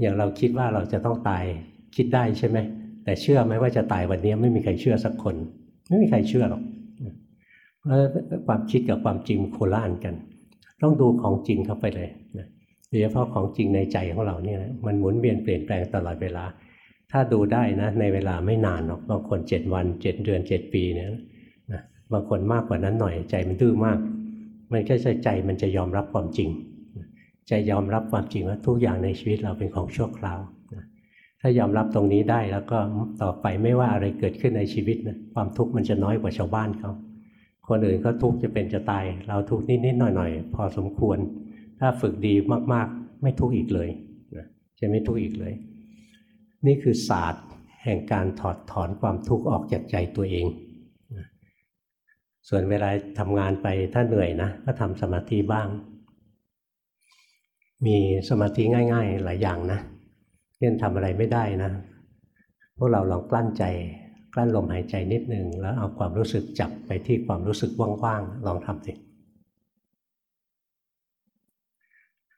อย่างเราคิดว่าเราจะต้องตายคิดได้ใช่ไหมแต่เชื่อไหมว่าจะตายวันนี้ไม่มีใครเชื่อสักคน ไม่มีใครเชื่อหรอกเพราะความคิดกับความจริงโคละอันกัน ต้องดูของจริงเข้าไปเลยนะโดยเฉพาะของจริงในใจของเราเนี่ยมันหมุนเวียนเปลี่ยนแปลงตลอดเวลา ถ้าดูได้นะในเวลาไม่นานหรอกบางคนเจ็ดวันเจ็ดเดือนเจ็ดปีเนี่ย บางคนมากกว่านั้นหน่อยใจมันดื้อมาก มันแค่ใจใจมันจะยอมรับความจริงใจยอมรับความจริงว่าทุกอย่างในชีวิตเราเป็นของชั่วคราวถ้ายอมรับตรงนี้ได้แล้วก็ต่อไปไม่ว่าอะไรเกิดขึ้นในชีวิตนะความทุกข์มันจะน้อยกว่าชาวบ้านเขาคนอื่นก็ทุกข์จะเป็นจะตาย เราทุกข์นิดๆหน่อยๆพอสมควร ถ้าฝึกดีมากๆ ไม่ทุกข์อีกเลยนะจะไม่ทุกข์อีกเลย นี่คือศาสตร์แห่งการถอดถอนความทุกข์ออกจากใจตัวเอง ส่วนเวลาทำงานไปถ้าเหนื่อยนะก็ทำสมาธิบ้าง มีสมาธิง่าย ๆ หลายอย่างนะเช่นทำอะไรไม่ได้นะ พวกเราลองกลั้นใจกลั้นลมหายใจนิดหนึ่งแล้วเอาความรู้สึกจับไปที่ความรู้สึกว่างๆลองทำสิ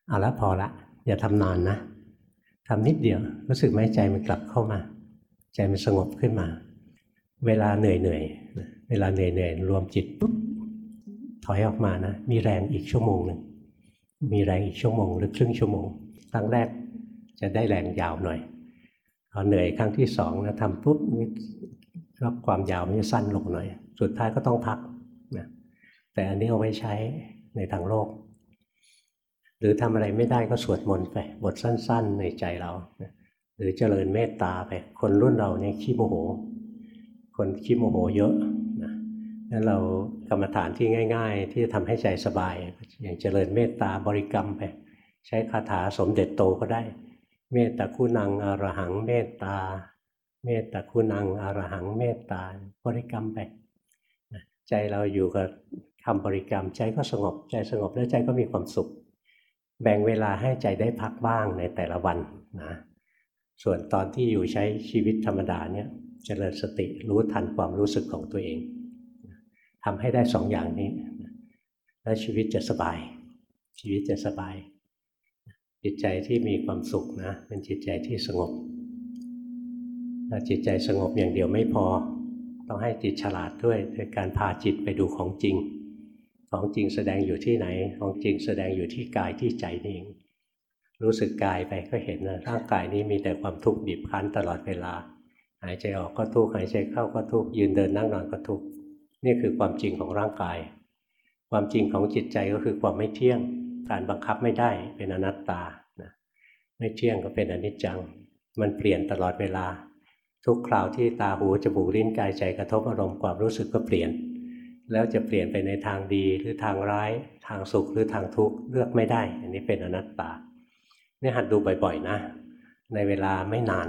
เอาละพอละอย่าทำนานนะทำนิดเดียว รู้สึกไหมใจมันกลับเข้ามา ใจมันสงบขึ้นมา เวลาเหนื่อยเหนื่อย เวลาเหนื่อยเหนื่อยรวมจิตปุ๊บถอยออกมานะ มีแรงอีกชั่วโมงหนึ่งมีแรงอีกชั่วโมงหรือครึ่งชั่วโมงครั้งแรกจะได้แรงยาวหน่อยพอเหนื่อยครั้งที่สองนะทำปุ๊บก็ความยาวมันจะสั้นลงหน่อย สุดท้ายก็ต้องพักนะแต่อันนี้เอาไว้ใช้ในทางโลก หรือทำอะไรไม่ได้ก็สวดมนต์ไป บทสั้น ๆ ในใจเรา หรือเจริญเมตตาไป คนรุ่นเราเนี่ยขี้โมโห คนขี้โมโหเยอะนะนั้นเรากรรมฐานที่ง่าย ๆ ที่จะทำให้ใจสบาย อย่างเจริญเมตตาบริกรรมไป ใช้คาถาสมเด็จโตก็ได้ เมตตาคุณังอรหังเมตตา เมตตาคุณังอรหังเมตตาบริกรรมไปใจเราอยู่กับคำบริกรรมใจก็สงบใจสงบแล้วใจก็มีความสุข แบ่งเวลาให้ใจได้พักบ้างในแต่ละวันนะส่วนตอนที่อยู่ใช้ชีวิตธรรมดาเนี่ย เจริญสติรู้ทันความรู้สึกของตัวเองทำให้ได้สองอย่างนี้ แล้วชีวิตจะสบาย ชีวิตจะสบาย จิตใจที่มีความสุขนะ เป็นจิตใจที่สงบถ้าจิตใจสงบอย่างเดียวไม่พอ ต้องให้จิตฉลาดด้วยโดยการพาจิตไปดูของจริง ของจริงแสดงอยู่ที่ไหน ของจริงแสดงอยู่ที่กายที่ใจนี่เองรู้สึกกายไปก็เห็นนะร่างกายนี้มีแต่ความทุกข์บีบคั้นตลอดเวลา หายใจออกก็ทุกข์หายใจเข้าก็ทุกข์ยืนเดินนั่งนอนก็ทุกข์นี่คือความจริงของร่างกาย ความจริงของจิตใจก็คือความไม่เที่ยง การบังคับไม่ได้เป็นอนัตตานะไม่เที่ยงก็เป็นอนิจจัง มันเปลี่ยนตลอดเวลา ทุกคราวที่ตาหูจมูกลิ้นกายใจกระทบอารมณ์ความรู้สึกก็เปลี่ยน แล้วจะเปลี่ยนไปในทางดีหรือทางร้าย ทางสุขหรือทางทุกข์เลือกไม่ได้ อันนี้เป็นอนัตตาเนี่ยหัดดูบ่อยๆนะ ในเวลาไม่นาน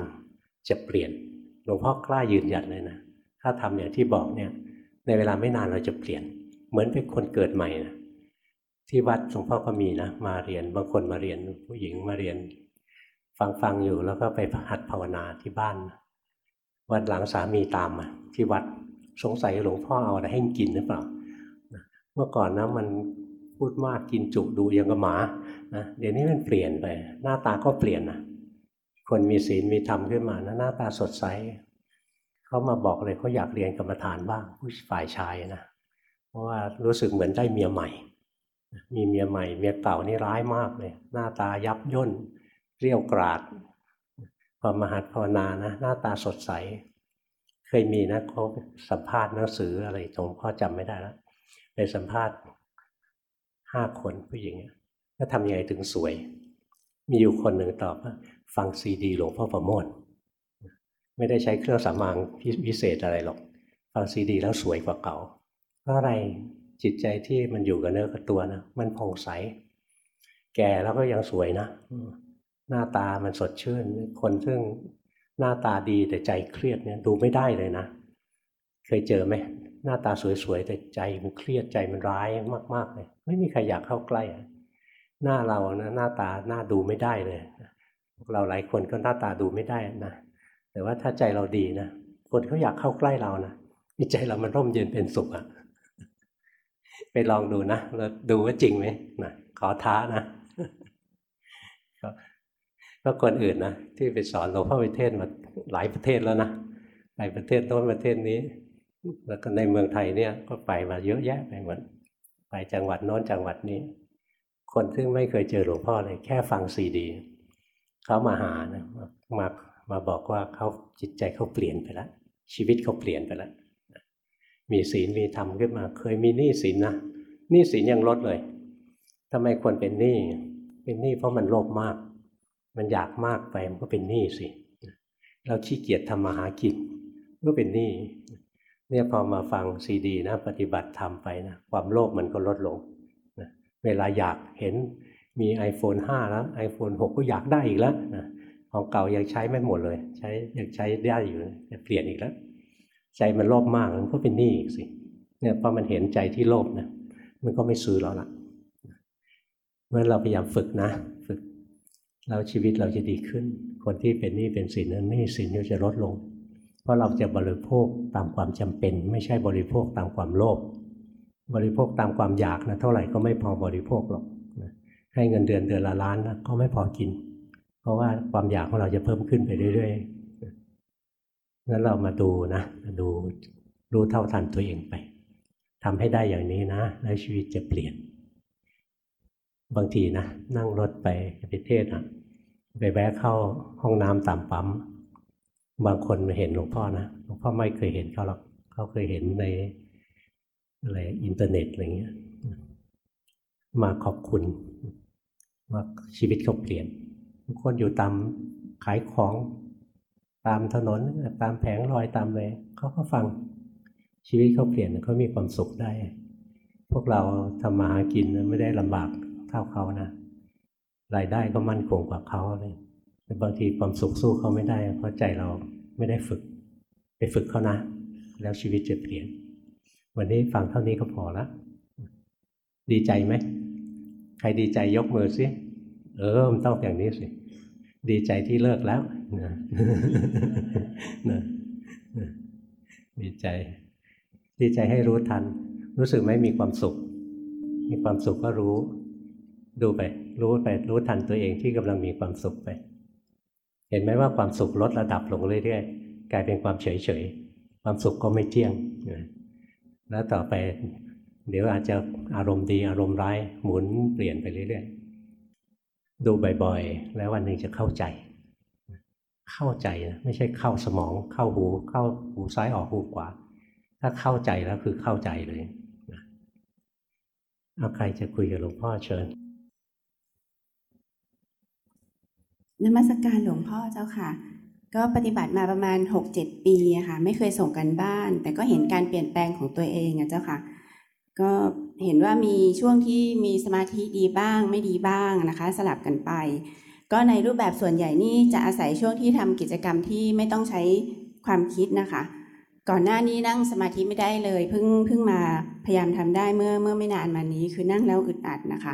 จะเปลี่ยน หลวงพ่อกล้ายืนยันเลยนะถ้าทำอย่างที่บอกเนี่ย ในเวลาไม่นานเราจะเปลี่ยน เหมือนเป็นคนเกิดใหม่นะที่วัดหลวงพ่อก็มีนะมาเรียนบางคนมาเรียนผู้หญิงมาเรียน ฟังฟังอยู่แล้วก็ไปหัดภาวนาที่บ้าน วันหลังสามีตามมาที่วัดสงสัยหลวงพ่อเอาอะไรให้กินหรือเปล่าเมื่อก่อนนะมันพูดมากกินจุดูยังกับหมานะเดี๋ยวนี้มันเปลี่ยนไป หน้าตาก็เปลี่ยนนะ คนมีศีลมีธรรมขึ้นมานะหน้าตาสดใสเขามาบอกเลยเขาอยากเรียนกรรมฐานบ้างผู้ฝ่ายชายนะเพราะว่ารู้สึกเหมือนได้เมียใหม่ มีเมียใหม่ เมียเก่านี่ร้ายมากเลยหน้าตายับย่นเรียวกราดพอมหัดภาวนานะหน้าตาสดใส เคยมีนะเขาสัมภาษณ์หนังสืออะไรตรงพ่อจำไม่ได้แล้วไปสัมภาษณ์ห้าคนผู้หญิงก็ทำยังไงถึงสวย มีอยู่คนหนึ่งตอบว่า ฟังซีดีหลวงพ่อประโมทไม่ได้ใช้เครื่องสำอางพิเศษอะไรหรอก ฟังซีดีแล้วสวยกว่าเก่า เพราะอะไรจิตใจที่มันอยู่กับเนื้อกับตัวนะมันผ่องใส แก่แล้วก็ยังสวยนะหน้าตามันสดชื่น คนซึ่งหน้าตาดีแต่ใจเครียดเนี่ยดูไม่ได้เลยนะ เคยเจอไหมหน้าตาสวยๆแต่ใจมันเครียดใจมันร้ายมากๆเลยไม่มีใครอยากเข้าใกล้หน้าเรานะหน้าตาหน้าดูไม่ได้เลย พวกเราหลายคนก็หน้าตาดูไม่ได้นะ แต่ว่าถ้าใจเราดีนะ คนเขาอยากเข้าใกล้เรานะใจเรามันร่มเย็นเป็นสุขอะไปลองดูนะแล้วดูว่าจริงไหมนะขอท้านะก็คนอื่นนะที่ไปสอนหลวงพ่อไปเทศมาหลายประเทศแล้วนะไปประเทศโน้นประเทศนี้ แล้วก็ในเมืองไทยเนี่ยก็ไปมาเยอะแยะไปหมดไปจังหวัดโน้นจังหวัดนี้ คนซึ่งไม่เคยเจอหลวงพ่อเลยแค่ฟังซีดี เขามาหานะมามาบอกว่าเขาจิตใจเขาเปลี่ยนไปแล้วชีวิตเขาเปลี่ยนไปแล้วมีศีลมีธรรมขึ้นมา เคยมีหนี้สินนะหนี้สินยังลดเลยทำไมควรเป็นหนี้เป็นหนี้เพราะมันโลภมาก มันอยากมากไปมันก็เป็นหนี้สิเราขี้เกียจทำมาหากินก็เป็นหนี้เนี่ยพอมาฟังซีดีนะ ปฏิบัติทำไปนะความโลภมันก็ลดลงนะเวลาอยากเห็น มี iPhone 5 แล้ว iPhone 6 ก็อยากได้อีกแล้วนะของเก่ายังใช้ไม่หมดเลย ใช้ยังใช้ได้อยู่จะเปลี่ยนอีกแล้ว ใจมันโลภมากมันก็เป็นหนี้อีกสิเนี่ยพอมันเห็นใจที่โลภนะมันก็ไม่ซื้อแล้วล่ะเมื่อเราพยายามฝึกนะ ฝึกแล้วชีวิตเราจะดีขึ้น คนที่เป็นหนี้เป็นสินนั้นหนี้สินก็จะลดลง เพราะเราจะบริโภคตามความจำเป็น ไม่ใช่บริโภคตามความโลภบริโภคตามความอยากนะเท่าไหร่ก็ไม่พอบริโภคหรอก ให้เงินเดือนเดือนละล้านนะก็ไม่พอกิน เพราะว่าความอยากของเราจะเพิ่มขึ้นไปเรื่อยๆงั้นเรามาดูนะมาดูรู้เท่าทันตัวเองไปทำให้ได้อย่างนี้นะ แล้วชีวิตจะเปลี่ยน บางทีนะนั่งรถไปไปเทศอะ ไปแวะเข้าห้องน้ำตามปั๊มบางคนมาเห็นหลวงพ่อนะหลวงพ่อไม่เคยเห็นเขาหรอกเขาเคยเห็นในอะไรอินเทอร์เน็ตอะไรเงี้ย มาขอบคุณ ว่าชีวิตเขาเปลี่ยนบางคนอยู่ตามขายของตามถนนตามแผงลอยตามเลยเขาก็ฟังชีวิตเขาเปลี่ยนเขามีความสุขได้ พวกเราทำมาหากินไม่ได้ลำบากเท่าเขานะรายได้ก็มั่นคงกว่าเขาเลยแต่บางทีความสุขสู้เขาไม่ได้เพราะใจเราไม่ได้ฝึก ไปฝึกเขานะ แล้วชีวิตจะเปลี่ยน วันนี้ฟังเท่านี้ก็พอละดีใจไหม ใครดีใจยกมือสิเออมันต้องอย่างนี้สิ ดีใจที่เลิกแล้วนะนะดีใจ ดีใจให้รู้ทัน รู้สึกไหมมีความสุข มีความสุขก็รู้ ดูไป รู้ไป รู้ทันตัวเองที่กำลังมีความสุขไป เห็นไหมว่าความสุขลดระดับลงเรื่อยๆ กลายเป็นความเฉยๆ ความสุขก็ไม่เที่ยง แล้วต่อไป เดี๋ยวอาจจะอารมณ์ดีอารมณ์ร้ายหมุนเปลี่ยนไปเรื่อยๆ ดูบ่อยๆ แล้ววันหนึ่งจะเข้าใจ เข้าใจนะไม่ใช่เข้าสมอง เข้าหู เข้าหูซ้ายออกหูขวา ถ้าเข้าใจแล้วคือเข้าใจเลยนะเอาใครจะคุยกับหลวงพ่อเชิญนมัสกการหลวงพ่อเจ้าค่ะ ก็ปฏิบัติมาประมาณ 6-7 ปีค่ะ ไม่เคยส่งกันบ้าน แต่ก็เห็นการเปลี่ยนแปลงของตัวเองอะเจ้าค่ะ ก็เห็นว่ามีช่วงที่มีสมาธิดีบ้างไม่ดีบ้างนะคะ สลับกันไป ก็ในรูปแบบส่วนใหญ่นี่จะอาศัยช่วงที่ทำกิจกรรมที่ไม่ต้องใช้ความคิดนะคะ ก่อนหน้านี้นั่งสมาธิไม่ได้เลยเพิ่งเพิ่งมาพยายามทำได้เมื่อเมื่อไม่นานมานี้คือนั่งแล้วอึดอัดนะคะ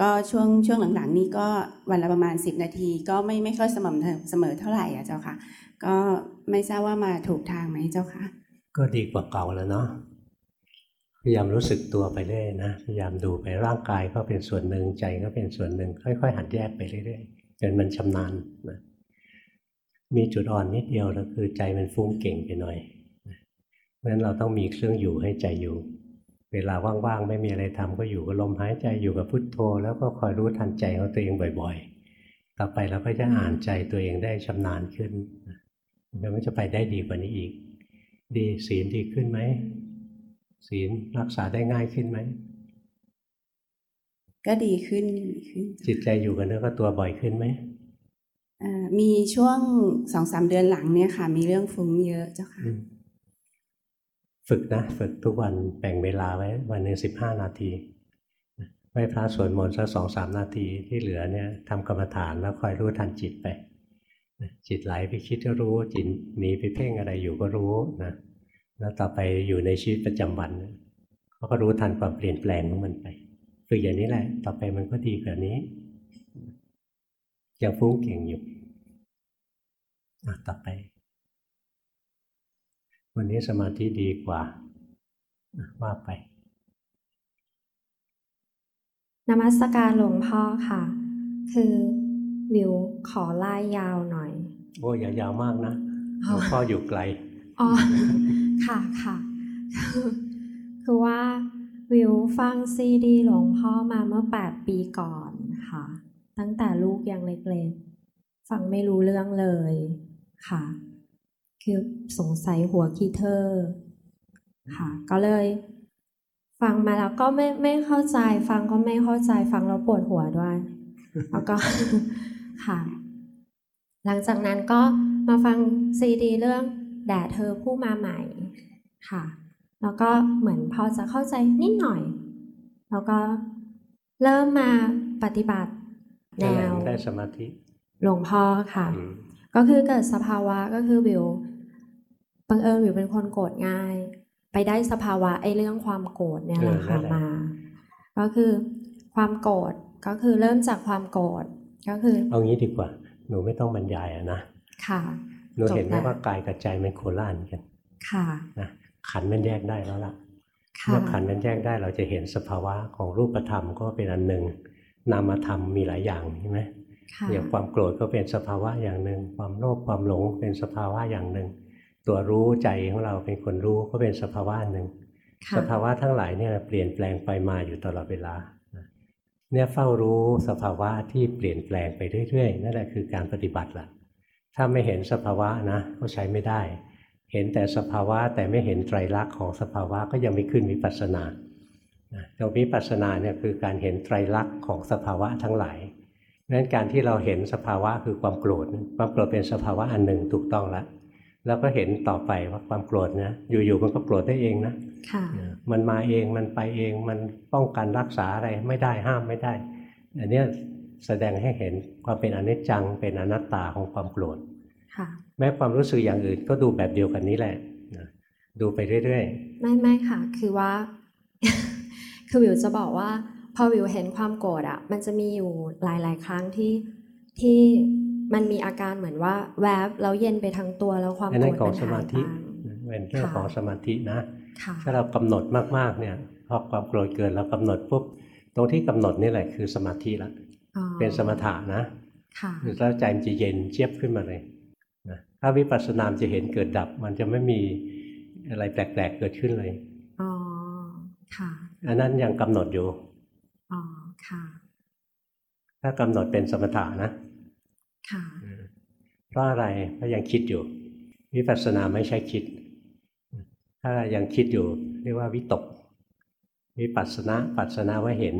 ก็ช่วงช่วงหลังๆ นี้ก็วันละประมาณ 10 นาที ก็ไม่ไม่ค่อยสม่ำเสมอเท่าไหร่อะเจ้าค่ะ ก็ไม่ทราบว่ามาถูกทางไหมเจ้าค่ะก็ดีกว่าเก่าแล้วเนาะ พยายามรู้สึกตัวไปเรื่อยนะพยายามดูไปร่างกายก็เป็นส่วนหนึ่งใจก็เป็นส่วนหนึ่ง ค่อยๆ หัดแยกไปเรื่อยๆจนมันชำนาญนะมีจุดอ่อนนิดเดียวก็คือใจมันฟุ้งเก่งไปหน่อยเพราะฉะนั้นเราต้องมีเครื่องอยู่ให้ใจอยู่ เวลาว่างๆไม่มีอะไรทำก็อยู่กับลมหายใจอยู่กับพุทโธ แล้วก็คอยรู้ทันใจของตัวเองบ่อย ๆ ต่อไปเราก็จะอ่านใจตัวเองได้ชำนาญขึ้นแล้วมันจะไปได้ดีกว่านี้อีก ดีศีลดีขึ้นไหม ศีลรักษาได้ง่ายขึ้นไหม ก็ดีขึ้นดีขึ้น จิตใจอยู่กับเนื้อกับตัวบ่อยขึ้นไหมมีช่วงสองสามเดือนหลังเนี่ยค่ะ มีเรื่องฟุ้งเยอะเจ้าค่ะ ฝึกนะ ฝึกทุกวันแบ่งเวลาไว้ วันหนึ่งสิบห้านาทีไหว้พระสวดมนต์สักสองสามนาทีที่เหลือเนี่ยทำกรรมฐานแล้วคอยรู้ทันจิตไปจิตไหลไปคิดก็รู้จิตหนีไปเพ่งอะไรอยู่ก็รู้นะ แล้วต่อไปอยู่ในชีวิตประจำวันเขาก็รู้ทันความเปลี่ยนแปลงของมันไปฝึกอย่างนี้แหละ ต่อไปมันก็ดีกว่านี้ยังฟุ้งเก่งอยู่ต่อไป วันนี้สมาธิดีกว่าว่าไปนมัสการหลวงพ่อค่ะ คือวิวขอไล่ยาวหน่อย โอ้ยยาวมากนะหลวงพ่ออยู่ไกล อ๋อ ค่ะค่ะ คือว่าวิวฟังซีดีหลวงพ่อมาเมื่อแปดปีก่อนค่ะ ตั้งแต่ลูกยังเล็กๆ ฟังไม่รู้เรื่องเลยค่ะ คือสงสัยหัวคีเทอร์ค่ะ ก็เลย ฟังมาแล้วก็ไม่ไม่เข้าใจ ฟังก็ไม่เข้าใจฟังแล้วปวดหัวด้วย แล้วก็ค่ะ หลังจากนั้นก็มาฟังซีดีเรื่อง แด่เธอผู้มาใหม่ค่ะ แล้วก็เหมือนพอจะเข้าใจนิดหน่อย แล้วก็เริ่มมาปฏิบัติแนวได้สมาธิหลวงพ่อค่ะอืมก็คือเกิดสภาวะก็คือวิวบังเอิญวิวเป็นคนโกรธง่าย ไปได้สภาวะไอ้เรื่องความโกรธเนี่ยแหละค่ะมา ก็คือความโกรธก็คือเริ่มจากความโกรธก็คือ เอางี้ดีกว่า หนูไม่ต้องบรรยายอะนะค่ะ หนูเห็นไหมจบแล้วว่ากายกับใจมันโคล่านกัน ค่ะนะขันธ์มันแยกได้แล้วล่ะค่ะเมื่อขันธ์มันแยกได้เราจะเห็นสภาวะของรูปธรรมก็เป็นอันหนึ่งนามธรรมมีหลายอย่างใช่ไหมค่ะอย่างความโกรธก็เป็นสภาวะอย่างหนึ่ง ความโลภความหลงเป็นสภาวะอย่างหนึ่ง ตัวรู้ใจของเราเป็นคนรู้ก็เป็นสภาวะหนึ่งค่ะสภาวะทั้งหลายเนี่ยเปลี่ยนแปลงไปมาอยู่ตลอดเวลาเนี่ยเฝ้ารู้สภาวะที่เปลี่ยนแปลงไปเรื่อยๆนั่นแหละคือการปฏิบัติละ ถ้าไม่เห็นสภาวะนะ ก็ใช้ไม่ได้ เห็นแต่สภาวะแต่ไม่เห็นไตรลักษณ์ของสภาวะก็ยังไม่ขึ้นวิปัสสนานะตรงวิปัสสนาเนี่ยคือการเห็นไตรลักษณ์ของสภาวะทั้งหลายนั้นการที่เราเห็นสภาวะคือความโกรธความโกรธเป็นสภาวะอันหนึ่งถูกต้องแล้วแล้วก็เห็นต่อไปว่าความโกรธนะอยู่ๆมันก็โกรธได้เองนะค่ะมันมาเองมันไปเองมันป้องกันรักษาอะไรไม่ได้ห้ามไม่ได้อันเนี้ย แสดงให้เห็นความเป็นอนิจจังเป็นอนัตตาของความโกรธค่ะแม้ความรู้สึกอย่างอื่นก็ดูแบบเดียวกันนี้แหละนะดูไปเรื่อยไม่ไม่ค่ะ คือว่า คือวิวจะบอกว่า พอวิวเห็นความโกรธอะมันจะมีอยู่หลาย ๆ ครั้งที่ที่มันมีอาการเหมือนว่า แวบแล้วเย็นไปทั้งตัวแล้วความๆอันโกรนั้นธของมันสหามายธิไปเป็นเรื่องค่ะของสมาธินะค่ะถ้าเรากำหนดมากๆเนี่ยพอความโกรธเกิดเรากำหนดปุ๊บตรงที่กำหนดนี่แหละคือสมาธิละอ๋อ เป็นสมถะนะค่ะแล้วใจมันจะเย็นเจี๊ยบขึ้นมาเลยนะถ้าวิปัสสนามนจะเห็นเกิดดับ มันจะไม่มีอะไรแปลกๆเกิดขึ้นเลยอ๋อค่ะอันนั้นยังกำหนดอยู่อ๋อค่ะ ถ้ากำหนดเป็นสมถะนะค่ะเพราะอะไรเพราะยังคิดอยู่ วิปัสสนาไม่ใช่คิด ถ้ายังคิดอยู่ เรียกว่าวิตกวิปัสสนาปัสสนาว่าเห็น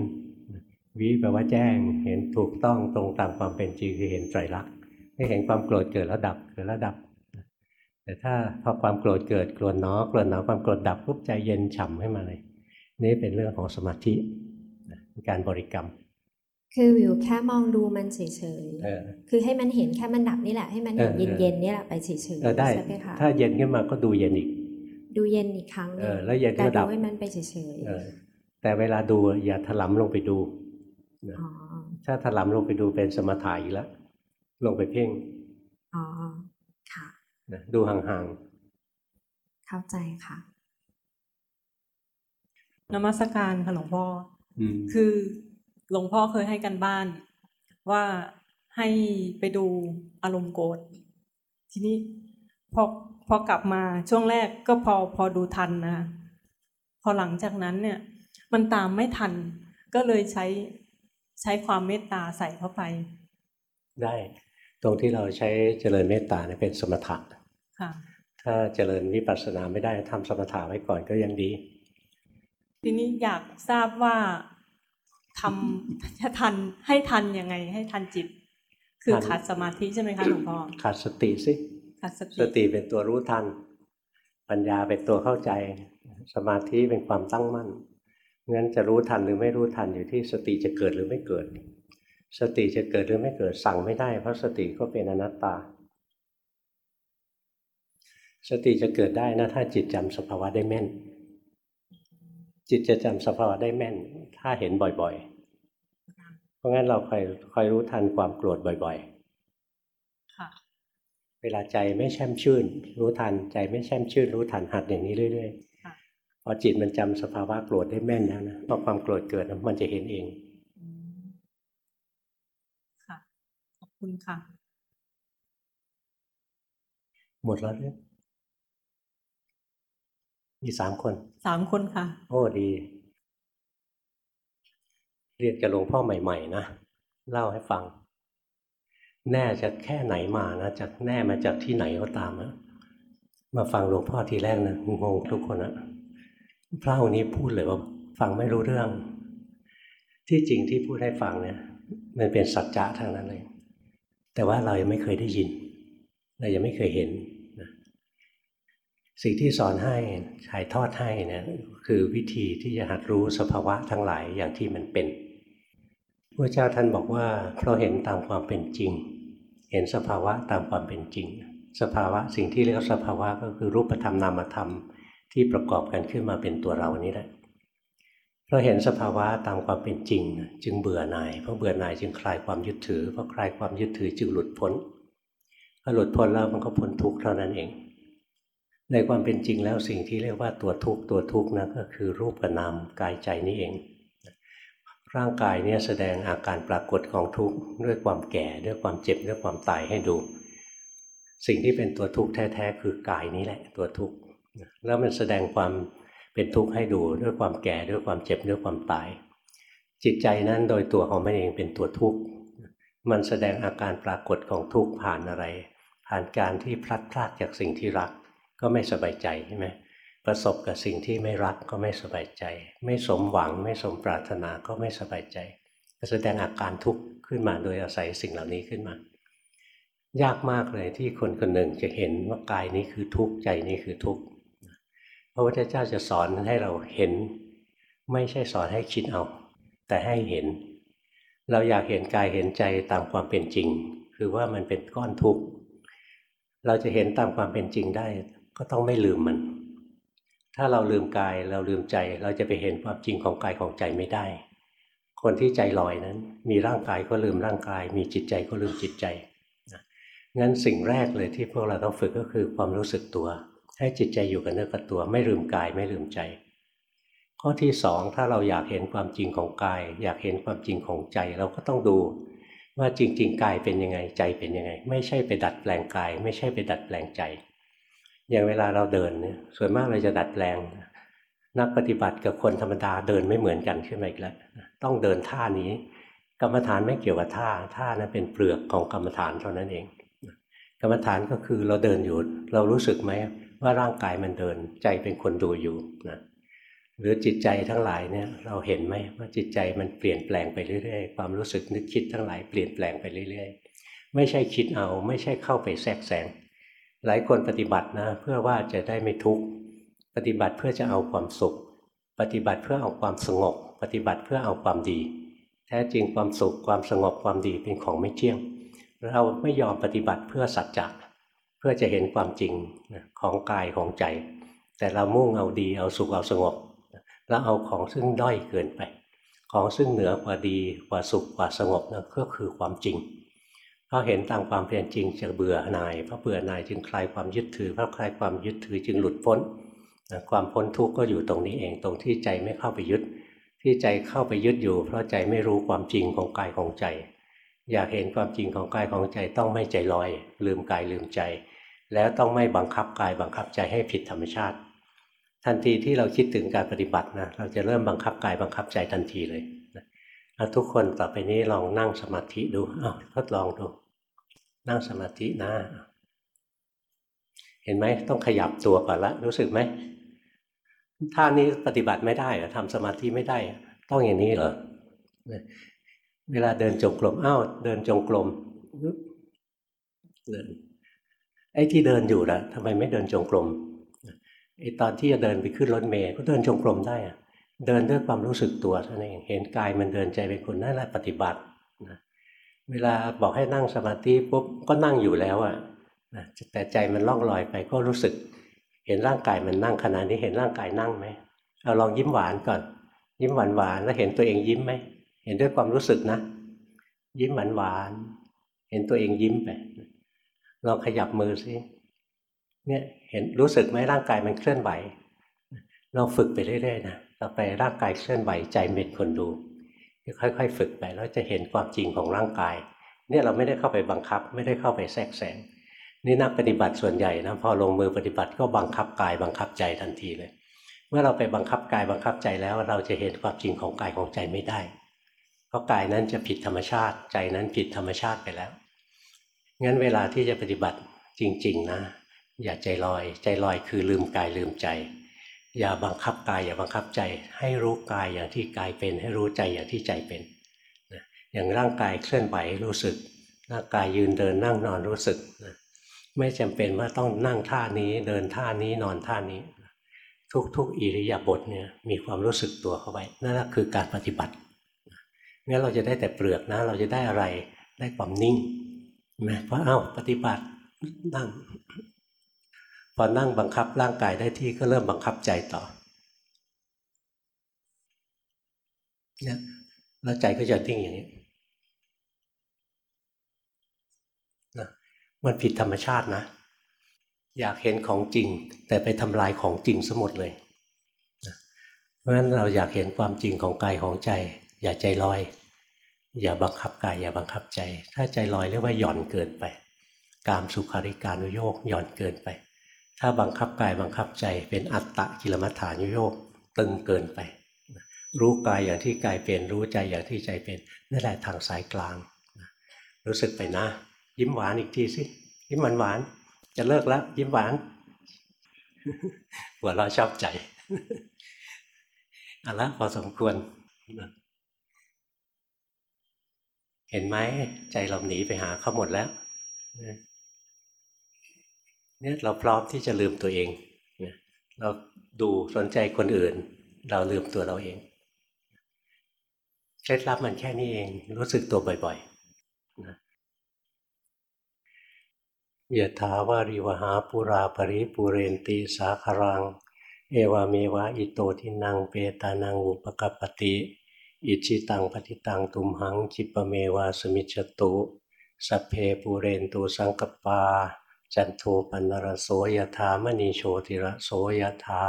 วิแปลว่าแจ้งเห็นถูกต้องตรงตามความเป็นจริงคือเห็นไตรลักษณ์ให้เห็นความโกรธเกิดแล้วดับเกิดแล้วดับ แต่ถ้าพอความโกรธเกิดโกรธหนอโกรธหนอความโกรธดับปุ๊บใจเย็นฉ่ำให้มาเลย นี่เป็นเรื่องของสมาธิการบริกรรม คือวิวแค่มองดูมันเฉยเออๆคือให้มันเห็นแค่มันดับนี่แหละให้มันเห็นเออเออเย็นๆนี่แหละไปเฉยเออได้ๆใช่ไหมคะถ้าเย็นขึ้นมาก็ดูเย็นอีก ดูเย็นอีกครั้งหนึ่เองอแล้วเย็นก็แต่ดัดูบให้มันไปเฉยเออแต่เวลาดูอย่าถลำลงไปดูๆอ๋อ ถ้าถลำลงไปดูเป็นสมถะอีกแล้วลงไปเพ่งอ๋อค่ะนะดูห่างเข้าใจค่ะนมัสการค่ะหลวงพ่อๆอืมคือหลวงพ่อเคยให้กันบ้าน ว่าให้ไปดูอารมณ์โกรธทีนี้พอพอกลับมาช่วงแรกก็พอพอดูทันนะคะพอหลังจากนั้นเนี่ย มันตามไม่ทันก็เลยใช้ ใช้ความเมตตาใส่เข้าไป ได้ ตรงที่เราใช้เจริญเมตตาเนี่ยเป็นสมถะค่ะถ้าเจริญวิปัสสนาไม่ได้ทำสมถะไว้ก่อนก็ยังดี ทีนี้อยากทราบว่าทำจะทันให้ทันยังไง ให้ทันจิต คือทันขาดสมาธิใช่ไหมคะหลวงพ่อขาดสติสิขาดสสติติเป็นตัวรู้ทัน ปัญญาเป็นตัวเข้าใจ สมาธิเป็นความตั้งมั่น งั้นจะรู้ทันหรือไม่รู้ทันอยู่ที่สติจะเกิดหรือไม่เกิด สติจะเกิดหรือไม่เกิดสั่งไม่ได้ เพราะสติก็เป็นอนัตตา สติจะเกิดได้นะ ถ้าจิตจำสภาวะได้แม่น จิตจะจำสภาวะได้แม่น ถ้าเห็นบ่อยๆ เพราะงั้นเราคอยคอยรู้ทันความโกรธบ่อยๆค่ะเวลาใจไม่แช่มชื่น รู้ทันใจไม่แช่มชื่น รู้ทันหัดอย่างนี้เรื่อยค่ะๆ พอจิตมันจำสภาวะโกรธได้แม่นแล้วนะพอความโกรธเกิดนะมันจะเห็นเองอืมค่ะขอบคุณค่ะ หมดแล้วเนี่ยมีสามคนสามคนค่ะ โอ้ดี เรียนกับหลวงพ่อใหม่ ๆ นะ เล่าให้ฟัง แน่จะแค่ไหนมานะจากแน่มาจากที่ไหนก็ตามนะมาฟังหลวงพ่อทีแรกนะงงทุกคนอะ พระองค์นี้พูดเลยว่าฟังไม่รู้เรื่อง ที่จริงที่พูดให้ฟังเนี่ย มันเป็นสัจจะทางนั้นเลย แต่ว่าเรายังไม่เคยได้ยิน เรายังไม่เคยเห็นนะสิ่งที่สอนให้ถ่ายทอดให้เนี่ยคือวิธีที่จะหัดรู้สภาวะทั้งหลายอย่างที่มันเป็นพระเจ้าท่านบอกว่าเพราะเห็นตามความเป็นจริง เห็นสภาวะตามความเป็นจริง สภาวะสิ่งที่เรียกสภาวะก็คือรูปธรรมนามธรรม ที่ประกอบกันขึ้นมาเป็นตัวเรานี้แหละเราเห็นสภาวะตามความเป็นจริง จึงเบื่อหน่ายเพราะเบื่อหน่ายจึงคลายความยึดถือเพราะคลายความยึดถือจึงหลุดพ้นพอหลุดพ้นแล้วมันก็พ้นทุกข์เท่านั้นเอง ในความเป็นจริงแล้วสิ่งที่เรียกว่าตัวทุกข์ตัวทุกข์นะก็คือรูปกับนามกายใจนี่เอง ร่างกายเนี่ยแสดงอาการปรากฏของทุกข์ด้วยความแก่ด้วยความเจ็บด้วยความตายให้ดู สิ่งที่เป็นตัวทุกข์แท้ๆคือกายนี้แหละตัวทุกข์ แล้วมันแสดงความเป็นทุกข์ให้ดูด้วยความแก่ด้วยความเจ็บด้วยความตาย จิตใจนั้นโดยตัวของมันเองเป็นตัวทุกข์มันแสดงอาการปรากฏของทุกข์ผ่านอะไร ผ่านการที่พลัดพรากจากสิ่งที่รัก ก็ไม่สบายใจใช่ไหมประสบกับสิ่งที่ไม่รักก็ไม่สบายใจ ไม่สมหวังไม่สมปรารถนาก็ไม่สบายใจแสดงอาการทุกข์ขึ้นมาโดยอาศัยสิ่งเหล่านี้ขึ้นมา ยากมากเลยที่คนคนหนึ่งจะเห็นว่ากายนี้คือทุกข์ใจนี้คือทุกข์ พระพุทธเจ้าจะสอนให้เราเห็น ไม่ใช่สอนให้คิดเอา แต่ให้เห็น เราอยากเห็นกายเห็นใจตามความเป็นจริง คือว่ามันเป็นก้อนทุกข์เราจะเห็นตามความเป็นจริงได้ ก็ต้องไม่ลืมมัน ถ้าเราลืมกายเราลืมใจ เราจะไปเห็นความจริงของกายของใจไม่ได้ คนที่ใจลอยนั้น มีร่างกายก็ลืมร่างกาย มีจิตใจก็ลืมจิตใจงั้นสิ่งแรกเลยที่พวกเราต้องฝึกก็คือความรู้สึกตัว ให้จิตใจอยู่กับเนื้อกับตัว ไม่ลืมกายไม่ลืมใจ ข้อที่สองถ้าเราอยากเห็นความจริงของกาย อยากเห็นความจริงของใจ เราก็ต้องดู ว่าจริง ๆ กายเป็นยังไงใจเป็นยังไง ไม่ใช่ไปดัดแปลงกาย ไม่ใช่ไปดัดแปลงใจ อย่างเวลาเราเดินเนี่ยส่วนมากเราจะดัดแปลง นักปฏิบัติกับคนธรรมดาเดินไม่เหมือนกันขึ้นมาอีกแล้วต้องเดินท่านี้ กรรมฐานไม่เกี่ยวกับท่าท่านั้นเป็นเปลือกของกรรมฐานเท่านั้นเองกรรมฐานก็คือเราเดินอยู่ เรารู้สึกไหม ว่าร่างกายมันเดิน ใจเป็นคนดูอยู่นะหรือจิตใจทั้งหลายเนี่ยเราเห็นไหมว่าจิตใจมันเปลี่ยนแปลงไปเรื่อยๆ ความรู้สึกนึกคิดทั้งหลายเปลี่ยนแปลงไปเรื่อยๆ ไม่ใช่คิดเอาไม่ใช่เข้าไปแทรกแซงหลายคนปฏิบัตินะเพื่อว่าจะได้ไม่ทุกข์ปฏิบัติเพื่อจะเอาความสุข ปฏิบัติเพื่อเอาความสงบ ปฏิบัติเพื่อเอาความดี แท้จริงความสุขความสงบความดีเป็นของไม่เที่ยง เราไม่ยอมปฏิบัติเพื่อสัจจะ เพื่อจะเห็นความจริงของกายของใจ แต่เรามุ่งเอาดีเอาสุขเอาสงบ แล้วเอาของซึ่งด้อยเกินไป ของซึ่งเหนือกว่าดีกว่าสุขกว่าสงบนั่นก็คือความจริงพอเห็นตามความเป็นจริงจะเบื่อหน่ายเพราะเบื่อหน่ายจึงคลายความยึดถือเพราะคลายความยึดถือจึงหลุดพ้น ความพ้นทุกข์ก็อยู่ตรงนี้เองตรงที่ใจไม่เข้าไปยึด ที่ใจเข้าไปยึดอยู่ เพราะใจไม่รู้ความจริงของกายของใจ อยากเห็นความจริงของกายของใจต้องไม่ใจลอย ลืมกายลืมใจ แล้วต้องไม่บังคับกายบังคับใจให้ผิดธรรมชาติ ทันทีที่เราคิดถึงการปฏิบัตินะเราจะเริ่มบังคับกายบังคับใจทันทีเลยแล้วทุกคนต่อไปนี้ลองนั่งสมาธิดูอ้าวทดลองดู นั่งสมาธินะ เห็นไหมต้องขยับตัวก่อนละรู้สึกไหมท่านี้ปฏิบัติไม่ได้ทำสมาธิไม่ได้ ต้องอย่างนี้เหรอ เวลาเดินจงกรมอ้าวเดินจงกรมเดินไอ้ที่เดินอยู่นะทำไมไม่เดินจงกรมไอ้ตอนที่จะเดินไปขึ้นรถเมล์ก็เดินจงกรมได้อะเดินด้วยความรู้สึกตัวเท่านั้นเองเห็นกายมันเดินใจเป็นคนนั่นแหละปฏิบัตินะเวลาบอกให้นั่งสมาธิปุ๊บก็นั่งอยู่แล้วอะะแต่ใจมันล่องลอยไปก็รู้สึก เห็นร่างกายมันนั่งขนาดนี้เห็นร่างกายนั่งไหมเอาลองยิ้มหวานก่อน ยิ้มหวานหวานแล้วเห็นตัวเองยิ้มไหม เห็นด้วยความรู้สึกนะ ยิ้มหวานหวานเห็นตัวเองยิ้มไปลองขยับมือซิเนี่ยเห็นรู้สึกไหมร่างกายมันเคลื่อนไหวเราฝึกไปเรื่อยๆนะต่อไปร่างกายเคลื่อนไหวใจเป็นคนดูค่อยๆ ฝึกไปแล้วจะเห็นความจริงของร่างกาย เนี่ยเราไม่ได้เข้าไปบังคับ ไม่ได้เข้าไปแทรกแซงนี่นักปฏิบัติส่วนใหญ่นะพอลงมือปฏิบัติก็บังคับกายบังคับใจทันทีเลย เมื่อเราไปบังคับกายบังคับใจแล้ว เราจะเห็นความจริงของกายของใจไม่ได้ เพราะกายนั้นจะผิดธรรมชาติ ใจนั้นผิดธรรมชาติไปแล้ว งั้นเวลาที่จะปฏิบัติจริง ๆ นะ อย่าใจลอย ใจลอยคือลืมกายลืมใจ อย่าบังคับกายอย่าบังคับใจ ให้รู้กายอย่างที่กายเป็น ให้รู้ใจอย่างที่ใจเป็นอย่างร่างกายเคลื่อนไหวรู้สึกร่างกายยืนเดินนั่งนอนรู้สึกนะไม่จำเป็นว่าต้องนั่งท่านี้เดินท่านี้นอนท่านี้ ทุกๆอิริยาบถเนี่ยมีความรู้สึกตัวเข้าไปนั่นแหละคือการปฏิบัติ งั้นเราจะได้แต่เปลือกนะ เราจะได้อะไร ได้ความนิ่งนะเพราะเอ้าปฏิบัตินั่งพอนั่งบังคับร่างกายได้ที่ก็เริ่มบังคับใจต่อนี่ยแล้วใจก็จะนิ่งอย่างนี้มันผิดธรรมชาตินะ อยากเห็นของจริง แต่ไปทำลายของจริงซะหมดเลยเพราะฉะนั้นเราอยากเห็นความจริงของกายของใจ อย่าใจลอย อย่าบังคับกายอย่าบังคับใจ ถ้าใจลอยเรียกว่าหย่อนเกินไป กามสุขาริการุโยกหย่อนเกินไป ถ้าบังคับกายบังคับใจเป็นอัตตะกิลมัฏฐานุโยกตึงเกินไป รู้กายอย่างที่กายเป็นรู้ใจอย่างที่ใจเป็นนั่นแหละทางสายกลาง รู้สึกไปนะ ยิ้มหวานอีกทีสิยิ้มหวานหวานจะเลิกแล้วยิ้มหวานหัวเราะชอบใจเอาละพอสมควร เห็นไหมใจเราหนีไปหาเขาหมดแล้วเนี่ยเราพร้อมที่จะลืมตัวเองเราดูสนใจคนอื่น เราลืมตัวเราเองเคล็ดลับมันแค่นี้เองรู้สึกตัวบ่อยๆนะยะถาวาริวหาปุราปริปุเรนติสาคารัง เอวาเมวะอิโตทินังเปตานังอุปกปติ อิจิตังปฏิตังตุมหังจิปเมวะสมิจตุสัพเพปูเรนตูสังกปา จันโทปันรโสยถามณีโชติระโสยถา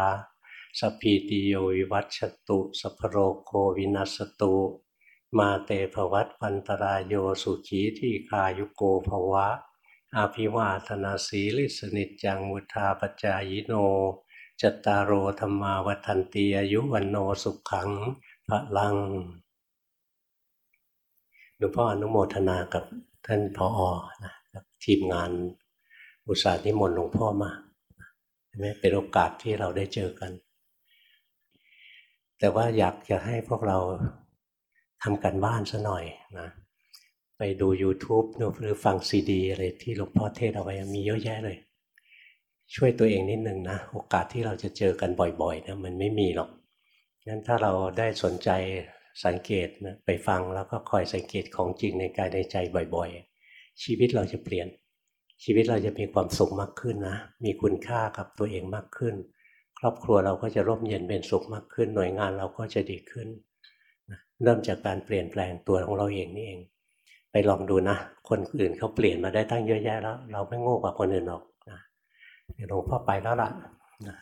สพีติโยวิวัตชตุสัพโรโควินัสตุ มาเตภวัตวันตรายโยสุขีที่คายุโกภวะ อาภิวาธนาสีลิสนิจจังมุทาปจายโน จตตารโอธรรมาวัฏันตีอายุวันโนสุขัง พระลังหลวงพ่ออนุโมทนากับท่านผออนะทีมงานอุตส่าห์นิมนต์หลวงพ่อมาใช่ไหมเป็นโอกาสที่เราได้เจอกัน แต่ว่าอยากจะให้พวกเราทำกันบ้านซะหน่อยนะไปดู YouTube หรือฟังซีดีอะไรที่หลวงพ่อเทศเอาไว้มีเยอะแยะเลย ช่วยตัวเองนิดนึงนะ โอกาสที่เราจะเจอกันบ่อยๆนะมันไม่มีหรอก งั้นถ้าเราได้สนใจสังเกตนะไปฟังแล้วก็คอยสังเกตของจริงในกายในใจบ่อยๆ ชีวิตเราจะเปลี่ยน ชีวิตเราจะมีความสุขมากขึ้นนะ มีคุณค่ากับตัวเองมากขึ้น ครอบครัวเราก็จะร่มเย็นเป็นสุขมากขึ้น หน่วยงานเราก็จะดีขึ้นเริ่มจากการเปลี่ยนแปลงตัวของเราเองนี่เอง ไปลองดูนะ คนอื่นเขาเปลี่ยนมาได้ตั้งเยอะแยะแล้ว เราไม่โง่กว่าคนอื่นหรอกนะหลวงพ่อไปแล้วล่ะนะ